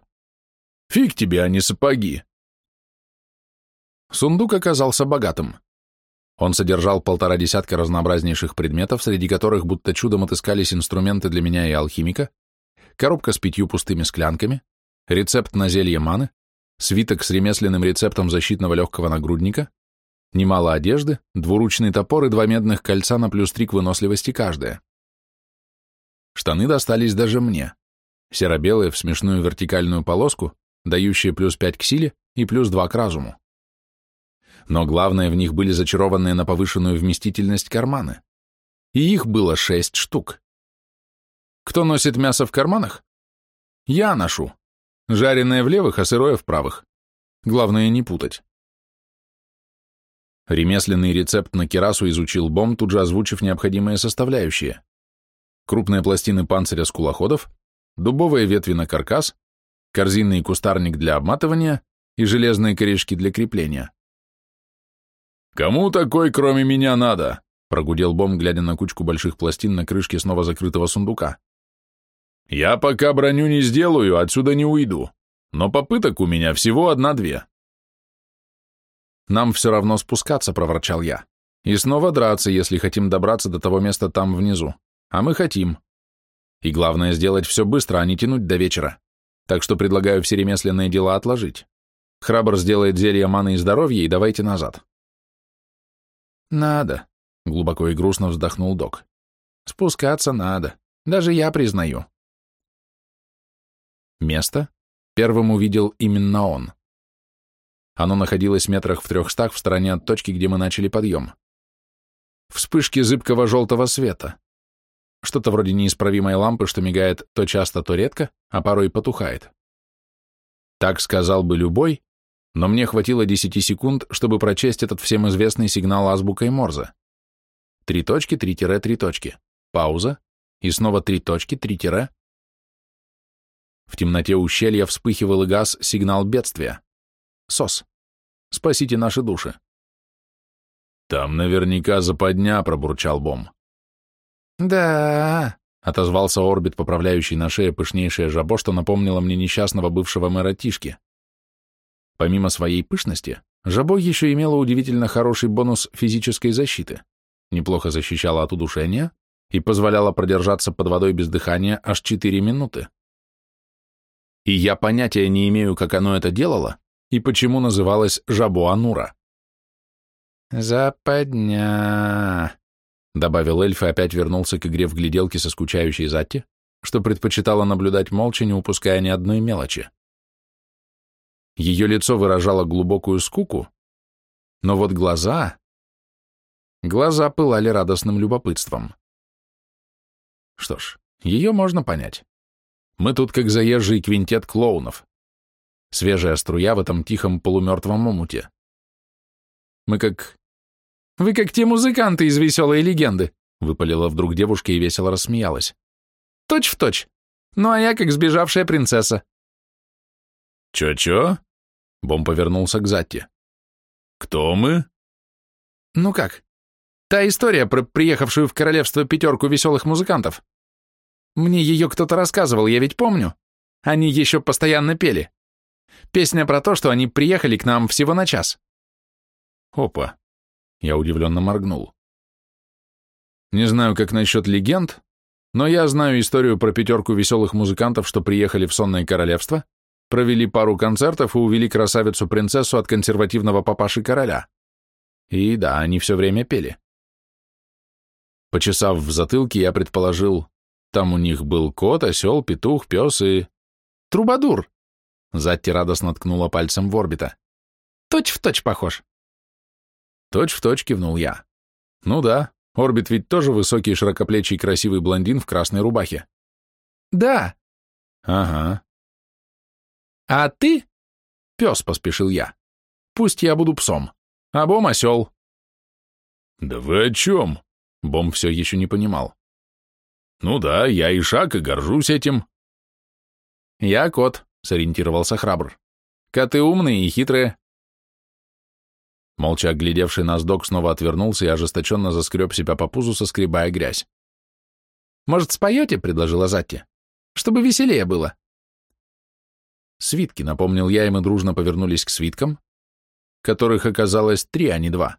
Фиг тебе, а не сапоги. Сундук оказался богатым. Он содержал полтора десятка разнообразнейших предметов, среди которых будто чудом отыскались инструменты для меня и алхимика, коробка с пятью пустыми склянками, рецепт на зелье маны, свиток с ремесленным рецептом защитного легкого нагрудника, Немало одежды, двуручный топор и два медных кольца на плюс три к выносливости каждое. Штаны достались даже мне. Серо-белые в смешную вертикальную полоску, дающие плюс пять к силе и плюс два к разуму. Но главное, в них были зачарованные на повышенную вместительность карманы. И их было шесть штук. Кто носит мясо в карманах? Я ношу. Жареное в левых, а сырое в правых. Главное не путать. Ремесленный рецепт на керасу изучил Бом, тут же озвучив необходимые составляющие. Крупные пластины панциря скулоходов, дубовые ветви на каркас, корзинный кустарник для обматывания и железные корешки для крепления. «Кому такой, кроме меня, надо?» прогудел Бом, глядя на кучку больших пластин на крышке снова закрытого сундука. «Я пока броню не сделаю, отсюда не уйду, но попыток у меня всего одна-две. «Нам все равно спускаться», — проворчал я. «И снова драться, если хотим добраться до того места там внизу. А мы хотим. И главное, сделать все быстро, а не тянуть до вечера. Так что предлагаю все ремесленные дела отложить. Храбр сделает зелье маны и здоровья, и давайте назад». «Надо», — глубоко и грустно вздохнул док. «Спускаться надо. Даже я признаю». Место первым увидел именно он. Оно находилось метрах в трехстах в стороне от точки, где мы начали подъем. Вспышки зыбкого желтого света. Что-то вроде неисправимой лампы, что мигает то часто, то редко, а порой потухает. Так сказал бы любой, но мне хватило десяти секунд, чтобы прочесть этот всем известный сигнал азбукой Морзе. Три точки, три тире, три точки. Пауза. И снова три точки, три тире. В темноте ущелья вспыхивал и газ сигнал бедствия. СОС. Спасите наши души. Там наверняка западня, пробурчал Бом. Да, отозвался Орбит, поправляющий на шее пышнейшее жабо, что напомнило мне несчастного бывшего мэра Тишки. Помимо своей пышности, жабо еще имело удивительно хороший бонус физической защиты, неплохо защищало от удушения и позволяло продержаться под водой без дыхания аж 4 минуты. И я понятия не имею, как оно это делало, и почему называлась Жабо-Анура. «Западня», — добавил эльф и опять вернулся к игре в гляделки со скучающей Затти, что предпочитала наблюдать молча, не упуская ни одной мелочи. Ее лицо выражало глубокую скуку, но вот глаза... Глаза пылали радостным любопытством. Что ж, ее можно понять. Мы тут как заезжий квинтет клоунов свежая струя в этом тихом полумертвом омуте. Мы как... «Вы как те музыканты из «Веселой легенды», — выпалила вдруг девушка и весело рассмеялась. «Точь в точь. Ну а я как сбежавшая принцесса». «Чё-чё?» — Бом повернулся к Затте. «Кто мы?» «Ну как? Та история про приехавшую в королевство пятерку веселых музыкантов. Мне ее кто-то рассказывал, я ведь помню. Они еще постоянно пели. Песня про то, что они приехали к нам всего на час. Опа. Я удивленно моргнул. Не знаю, как насчет легенд, но я знаю историю про пятерку веселых музыкантов, что приехали в сонное королевство, провели пару концертов и увели красавицу-принцессу от консервативного папаши-короля. И да, они все время пели. Почесав в затылке, я предположил, там у них был кот, осел, петух, пес и... Трубадур! Затти радостно ткнула пальцем в орбита. Точь в точь похож. Точь в точь кивнул я. Ну да, Орбит ведь тоже высокий, широкоплечий, красивый блондин в красной рубахе. Да. Ага. А ты? Пес, поспешил я. Пусть я буду псом. А Бом осел. Да вы о чем? Бом все еще не понимал. Ну да, я ишак и горжусь этим. Я кот, сориентировался храбр. Коты умные и хитрые. Молча оглядевший нас док снова отвернулся и ожесточенно заскреб себя по пузу, соскребая грязь. «Может, споете?» — предложила Затти. «Чтобы веселее было». Свитки, напомнил я, и мы дружно повернулись к свиткам, которых оказалось три, а не два.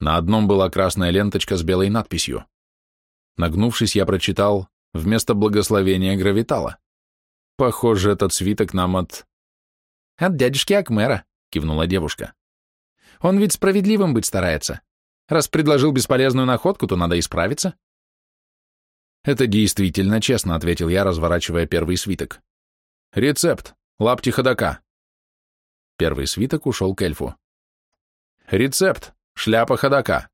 На одном была красная ленточка с белой надписью. Нагнувшись, я прочитал вместо благословения гравитала. Похоже, этот свиток нам от... От дядюшки Акмера, кивнула девушка. Он ведь справедливым быть старается. Раз предложил бесполезную находку, то надо исправиться. Это действительно честно, ответил я, разворачивая первый свиток. Рецепт. Лапти ходока. Первый свиток ушел к эльфу. Рецепт. Шляпа ходока.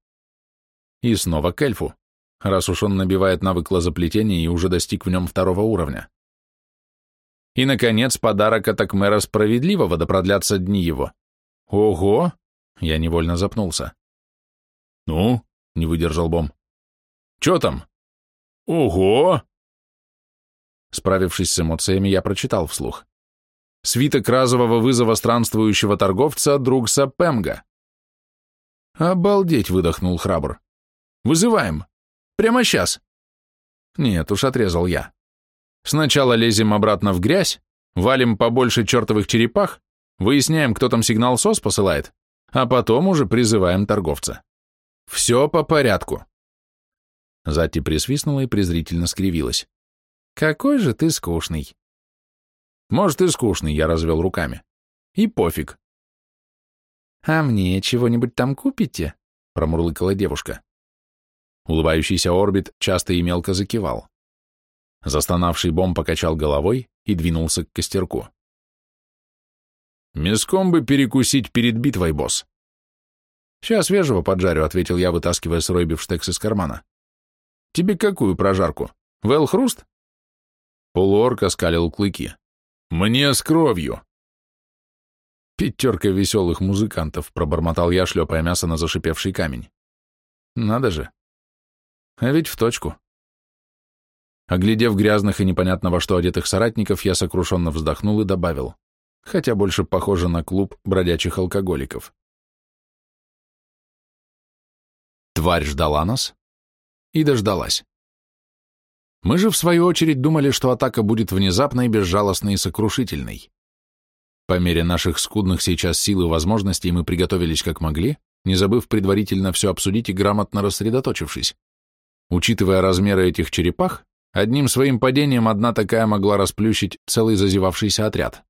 И снова к эльфу, раз уж он набивает навык лозоплетения и уже достиг в нем второго уровня. И, наконец, подарок от Акмера Справедливого, да продлятся дни его. Ого! Я невольно запнулся. «Ну?» — не выдержал Бом. «Чё там?» «Ого!» Справившись с эмоциями, я прочитал вслух. «Свиток разового вызова странствующего торговца Другса Пемга». «Обалдеть!» — выдохнул храбр. «Вызываем! Прямо сейчас!» «Нет уж», — отрезал я. «Сначала лезем обратно в грязь, валим побольше чертовых черепах, выясняем, кто там сигнал СОС посылает, а потом уже призываем торговца. Все по порядку. Зати присвистнула и презрительно скривилась. Какой же ты скучный. Может, и скучный, я развел руками. И пофиг. А мне чего-нибудь там купите? Промурлыкала девушка. Улыбающийся орбит часто и мелко закивал. Застонавший бом покачал головой и двинулся к костерку. Мяском бы перекусить перед битвой, босс. Сейчас свежего поджарю, ответил я, вытаскивая сырой бифштекс из кармана. Тебе какую прожарку? Вэл хруст? Полуорк оскалил клыки. Мне с кровью. Пятерка веселых музыкантов, пробормотал я, шлепая мясо на зашипевший камень. Надо же. А ведь в точку. Оглядев грязных и непонятно во что одетых соратников, я сокрушенно вздохнул и добавил хотя больше похоже на клуб бродячих алкоголиков. Тварь ждала нас и дождалась. Мы же, в свою очередь, думали, что атака будет внезапной, безжалостной и сокрушительной. По мере наших скудных сейчас сил и возможностей мы приготовились как могли, не забыв предварительно все обсудить и грамотно рассредоточившись. Учитывая размеры этих черепах, одним своим падением одна такая могла расплющить целый зазевавшийся отряд.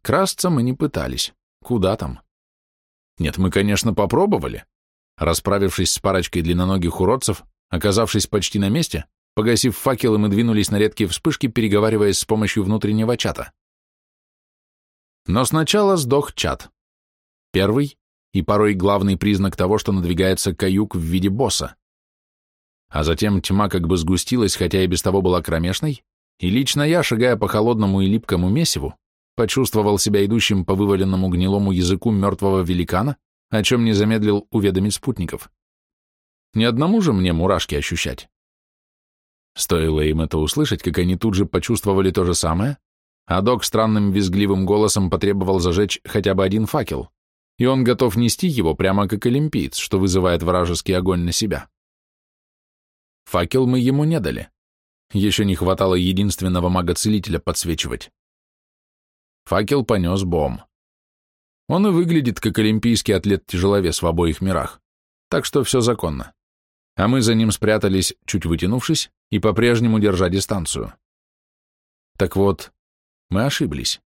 Красться мы не пытались. Куда там? Нет, мы, конечно, попробовали. Расправившись с парочкой длинноногих уродцев, оказавшись почти на месте, погасив факелы, мы двинулись на редкие вспышки, переговариваясь с помощью внутреннего чата. Но сначала сдох чат. Первый и порой главный признак того, что надвигается каюк в виде босса. А затем тьма как бы сгустилась, хотя и без того была кромешной, и лично я, шагая по холодному и липкому месиву, почувствовал себя идущим по вываленному гнилому языку мертвого великана, о чем не замедлил уведомить спутников. Ни одному же мне мурашки ощущать. Стоило им это услышать, как они тут же почувствовали то же самое, а док странным визгливым голосом потребовал зажечь хотя бы один факел, и он готов нести его прямо как олимпиец, что вызывает вражеский огонь на себя. Факел мы ему не дали. Еще не хватало единственного мага-целителя подсвечивать. Факел понес бом. Он и выглядит как олимпийский атлет-тяжеловес в обоих мирах, так что все законно. а мы за ним спрятались, чуть вытянувшись, и по-прежнему держа дистанцию. Так вот, мы ошиблись.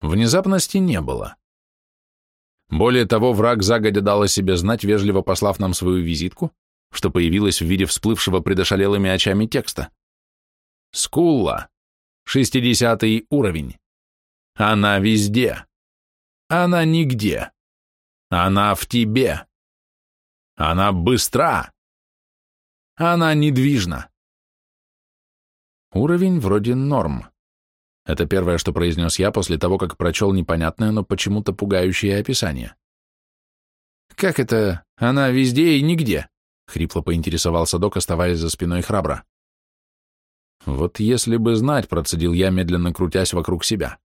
Внезапности не было. Более того, враг загодя дал о себе знать, вежливо послав нам свою визитку, что появилась в виде всплывшего предошалелыми очами текста. Скулла. Шестидесятый уровень. Она везде. Она нигде. Она в тебе. Она быстра. Она недвижна. Уровень вроде норм. Это первое, что произнес я после того, как прочел непонятное, но почему-то пугающее описание. «Как это? Она везде и нигде?» — хрипло поинтересовался док, оставаясь за спиной храбро. «Вот если бы знать», — процедил я, медленно крутясь вокруг себя.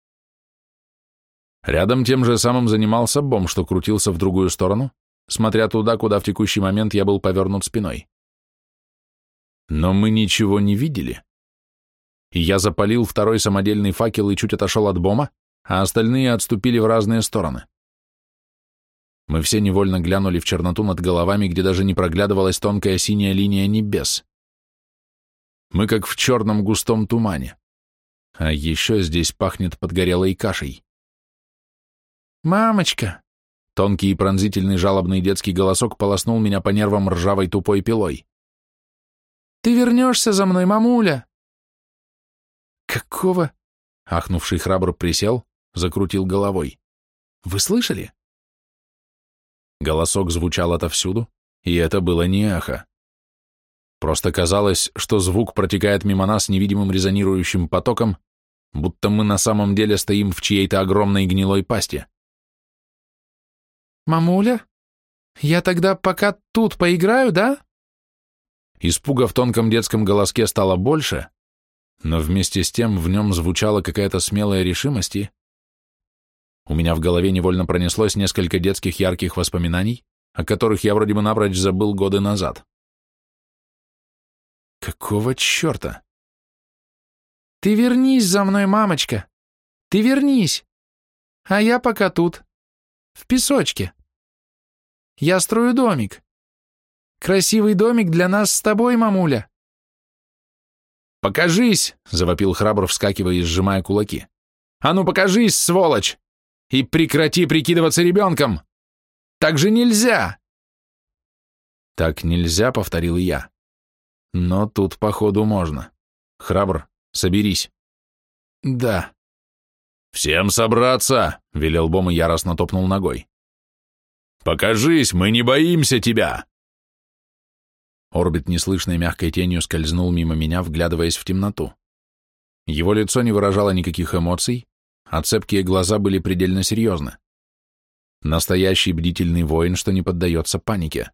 Рядом тем же самым занимался бом, что крутился в другую сторону, смотря туда, куда в текущий момент я был повернут спиной. Но мы ничего не видели. Я запалил второй самодельный факел и чуть отошел от бома, а остальные отступили в разные стороны. Мы все невольно глянули в черноту над головами, где даже не проглядывалась тонкая синяя линия небес. Мы как в черном густом тумане. А еще здесь пахнет подгорелой кашей. «Мамочка!» Тонкий и пронзительный жалобный детский голосок полоснул меня по нервам ржавой тупой пилой. «Ты вернешься за мной, мамуля!» «Какого?» Ахнувший храбр присел, закрутил головой. «Вы слышали?» Голосок звучал отовсюду, и это было не эхо. Просто казалось, что звук протекает мимо нас невидимым резонирующим потоком, будто мы на самом деле стоим в чьей-то огромной гнилой пасти. «Мамуля, я тогда пока тут поиграю, да?» Испуга в тонком детском голоске стало больше, но вместе с тем в нем звучала какая-то смелая решимость и... У меня в голове невольно пронеслось несколько детских ярких воспоминаний, о которых я вроде бы напрочь забыл годы назад. Какого черта? Ты вернись за мной, мамочка. Ты вернись. А я пока тут. В песочке. Я строю домик. Красивый домик для нас с тобой, мамуля. «Покажись!» — завопил храбр, вскакивая и сжимая кулаки. «А ну покажись, сволочь! И прекрати прикидываться ребенком! Так же нельзя!» «Так нельзя», — повторил я. «Но тут, походу, можно. Храбр, соберись». «Да». «Всем собраться!» — велел Бом и яростно топнул ногой. «Покажись, мы не боимся тебя!» Орбит неслышной мягкой тенью скользнул мимо меня, вглядываясь в темноту. Его лицо не выражало никаких эмоций, а цепкие глаза были предельно серьезны. Настоящий бдительный воин, что не поддается панике.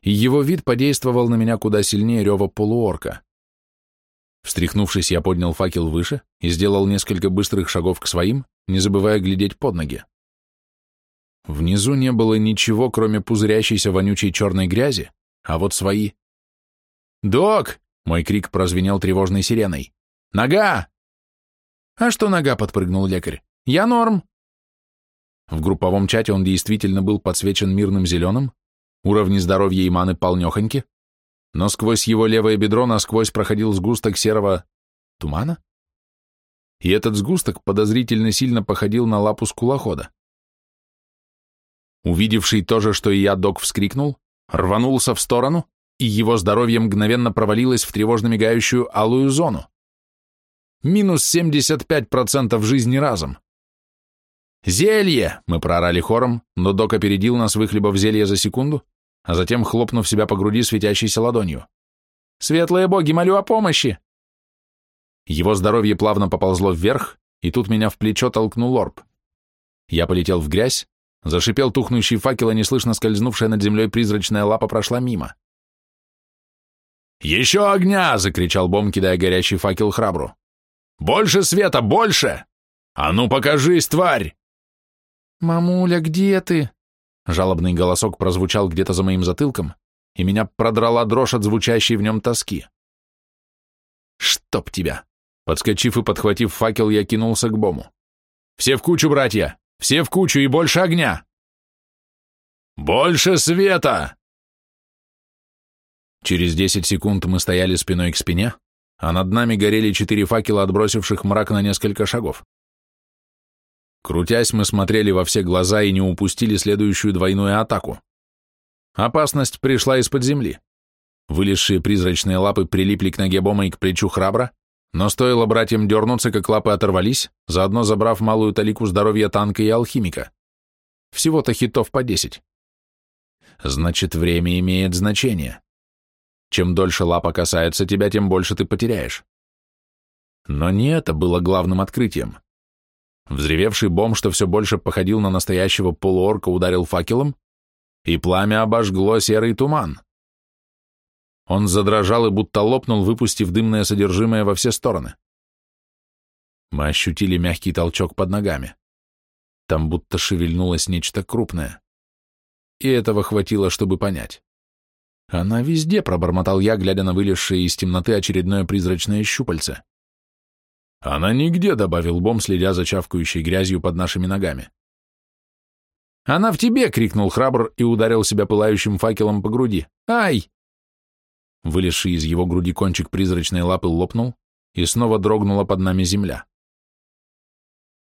И его вид подействовал на меня куда сильнее рева полуорка. Встряхнувшись, я поднял факел выше и сделал несколько быстрых шагов к своим, не забывая глядеть под ноги. Внизу не было ничего, кроме пузырящейся вонючей черной грязи, а вот свои... «Док!» — мой крик прозвенел тревожной сиреной. «Нога!» «А что нога?» — подпрыгнул лекарь. «Я норм!» В групповом чате он действительно был подсвечен мирным зеленым, уровни здоровья и маны полнехоньки, но сквозь его левое бедро насквозь проходил сгусток серого тумана, и этот сгусток подозрительно сильно походил на лапу скулохода. Увидевший то же, что и я, док вскрикнул, рванулся в сторону, и его здоровье мгновенно провалилось в тревожно мигающую алую зону. Минус 75% жизни разом. «Зелье!» — мы проорали хором, но док опередил нас, выхлебав зелье за секунду, а затем хлопнув себя по груди светящейся ладонью. «Светлые боги, молю о помощи!» Его здоровье плавно поползло вверх, и тут меня в плечо толкнул орб. Я полетел в грязь, Зашипел тухнущий факел, а неслышно скользнувшая над землей призрачная лапа прошла мимо. «Еще огня!» — закричал Бом, кидая горящий факел храбру. «Больше света, больше! А ну покажись, тварь!» «Мамуля, где ты?» Жалобный голосок прозвучал где-то за моим затылком, и меня продрала дрожь от звучащей в нем тоски. «Чтоб тебя!» Подскочив и подхватив факел, я кинулся к Бому. «Все в кучу, братья! Все в кучу и больше огня!» «Больше света!» Через десять секунд мы стояли спиной к спине, а над нами горели четыре факела, отбросивших мрак на несколько шагов. Крутясь, мы смотрели во все глаза и не упустили следующую двойную атаку. Опасность пришла из-под земли. Вылезшие призрачные лапы прилипли к ноге Бома и к плечу храбра, но стоило братьям дернуться, как лапы оторвались, заодно забрав малую талику здоровья танка и алхимика. Всего-то хитов по десять. Значит, время имеет значение. Чем дольше лапа касается тебя, тем больше ты потеряешь. Но не это было главным открытием. Взревевший бомб, что все больше походил на настоящего полуорка, ударил факелом, и пламя обожгло серый туман. Он задрожал и будто лопнул, выпустив дымное содержимое во все стороны. Мы ощутили мягкий толчок под ногами. Там будто шевельнулось нечто крупное. И этого хватило, чтобы понять. Она везде, пробормотал я, глядя на вылезшее из темноты очередное призрачное щупальце. Она нигде, добавил Бом, следя за чавкающей грязью под нашими ногами. «Она в тебе!» — крикнул храбр и ударил себя пылающим факелом по груди. «Ай!» Вылезший из его груди кончик призрачной лапы лопнул, и снова дрогнула под нами земля.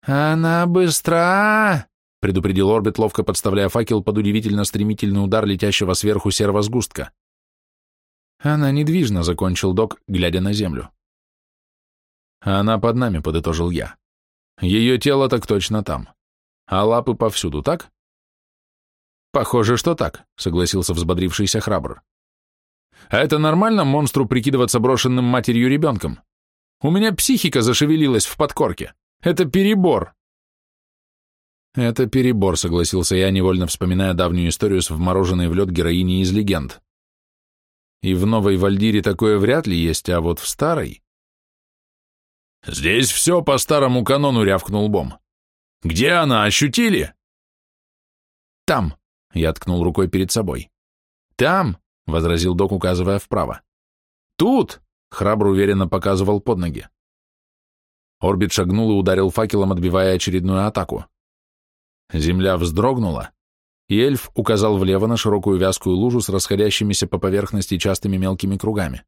«Она быстра!» — предупредил Орбит, ловко подставляя факел под удивительно стремительный удар летящего сверху серого сгустка. «Она недвижно», — закончил док, глядя на землю. «Она под нами», — подытожил я. «Ее тело так точно там. А лапы повсюду, так?» «Похоже, что так», — согласился взбодрившийся храбр. А это нормально монстру прикидываться брошенным матерью ребенком? У меня психика зашевелилась в подкорке. Это перебор. Это перебор, согласился я, невольно вспоминая давнюю историю с вмороженной в лед героиней из легенд. И в новой Вальдире такое вряд ли есть, а вот в старой... «Здесь все по старому канону», — рявкнул Бом. «Где она? Ощутили?» «Там», — я ткнул рукой перед собой. «Там, — возразил док, указывая вправо. «Тут!» — храбро уверенно показывал под ноги. Орбит шагнул и ударил факелом, отбивая очередную атаку. Земля вздрогнула, и эльф указал влево на широкую вязкую лужу с расходящимися по поверхности частыми мелкими кругами.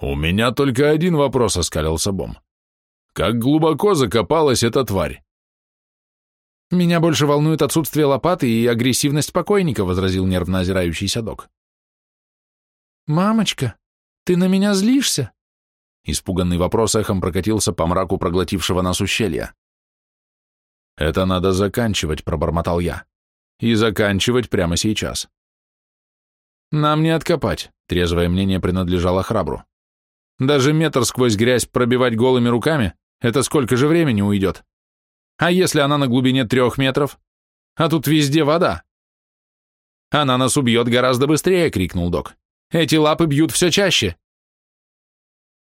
«У меня только один вопрос», — оскалился Бом. «Как глубоко закопалась эта тварь?» «Меня больше волнует отсутствие лопаты и агрессивность покойника», — возразил нервно озирающийся док. «Мамочка, ты на меня злишься?» Испуганный вопрос эхом прокатился по мраку проглотившего нас ущелья. «Это надо заканчивать», — пробормотал я. «И заканчивать прямо сейчас». «Нам не откопать», — трезвое мнение принадлежало храбру. «Даже метр сквозь грязь пробивать голыми руками — это сколько же времени уйдет?» А если она на глубине трех метров? А тут везде вода. Она нас убьет гораздо быстрее, крикнул док. Эти лапы бьют все чаще.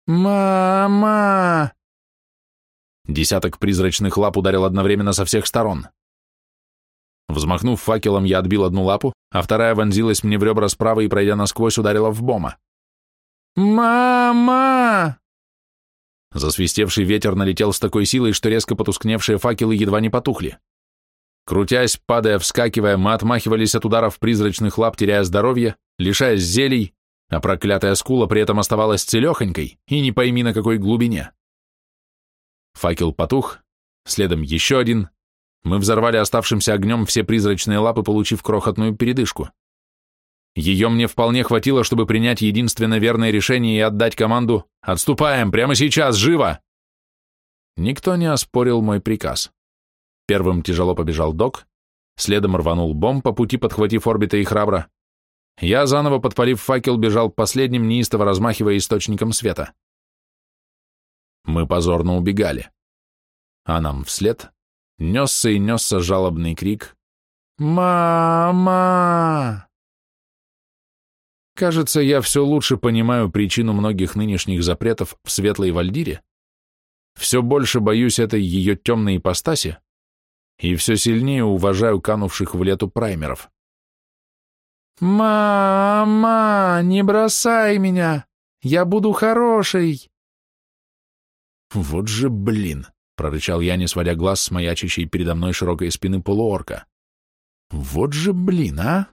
Мама! Десяток призрачных лап ударил одновременно со всех сторон. Взмахнув факелом, я отбил одну лапу, а вторая вонзилась мне в ребра справа и, пройдя насквозь, ударила в бома. «Мама!» Засвистевший ветер налетел с такой силой, что резко потускневшие факелы едва не потухли. Крутясь, падая, вскакивая, мы отмахивались от ударов призрачных лап, теряя здоровье, лишаясь зелий, а проклятая скула при этом оставалась целехонькой и не пойми на какой глубине. Факел потух, следом еще один. Мы взорвали оставшимся огнем все призрачные лапы, получив крохотную передышку. Ее мне вполне хватило, чтобы принять единственно верное решение и отдать команду «Отступаем! Прямо сейчас! Живо!» Никто не оспорил мой приказ. Первым тяжело побежал док, следом рванул бомб по пути, подхватив орбита и храбро. Я, заново подпалив факел, бежал последним, неистово размахивая источником света. Мы позорно убегали. А нам вслед несся и несся жалобный крик «Мама!» Кажется, я все лучше понимаю причину многих нынешних запретов в Светлой Вальдире, все больше боюсь этой ее темной ипостаси и все сильнее уважаю канувших в лету праймеров. «Мама, не бросай меня! Я буду хорошей!» «Вот же блин!» — прорычал я, не сводя глаз с маячащей передо мной широкой спины полуорка. «Вот же блин, а!»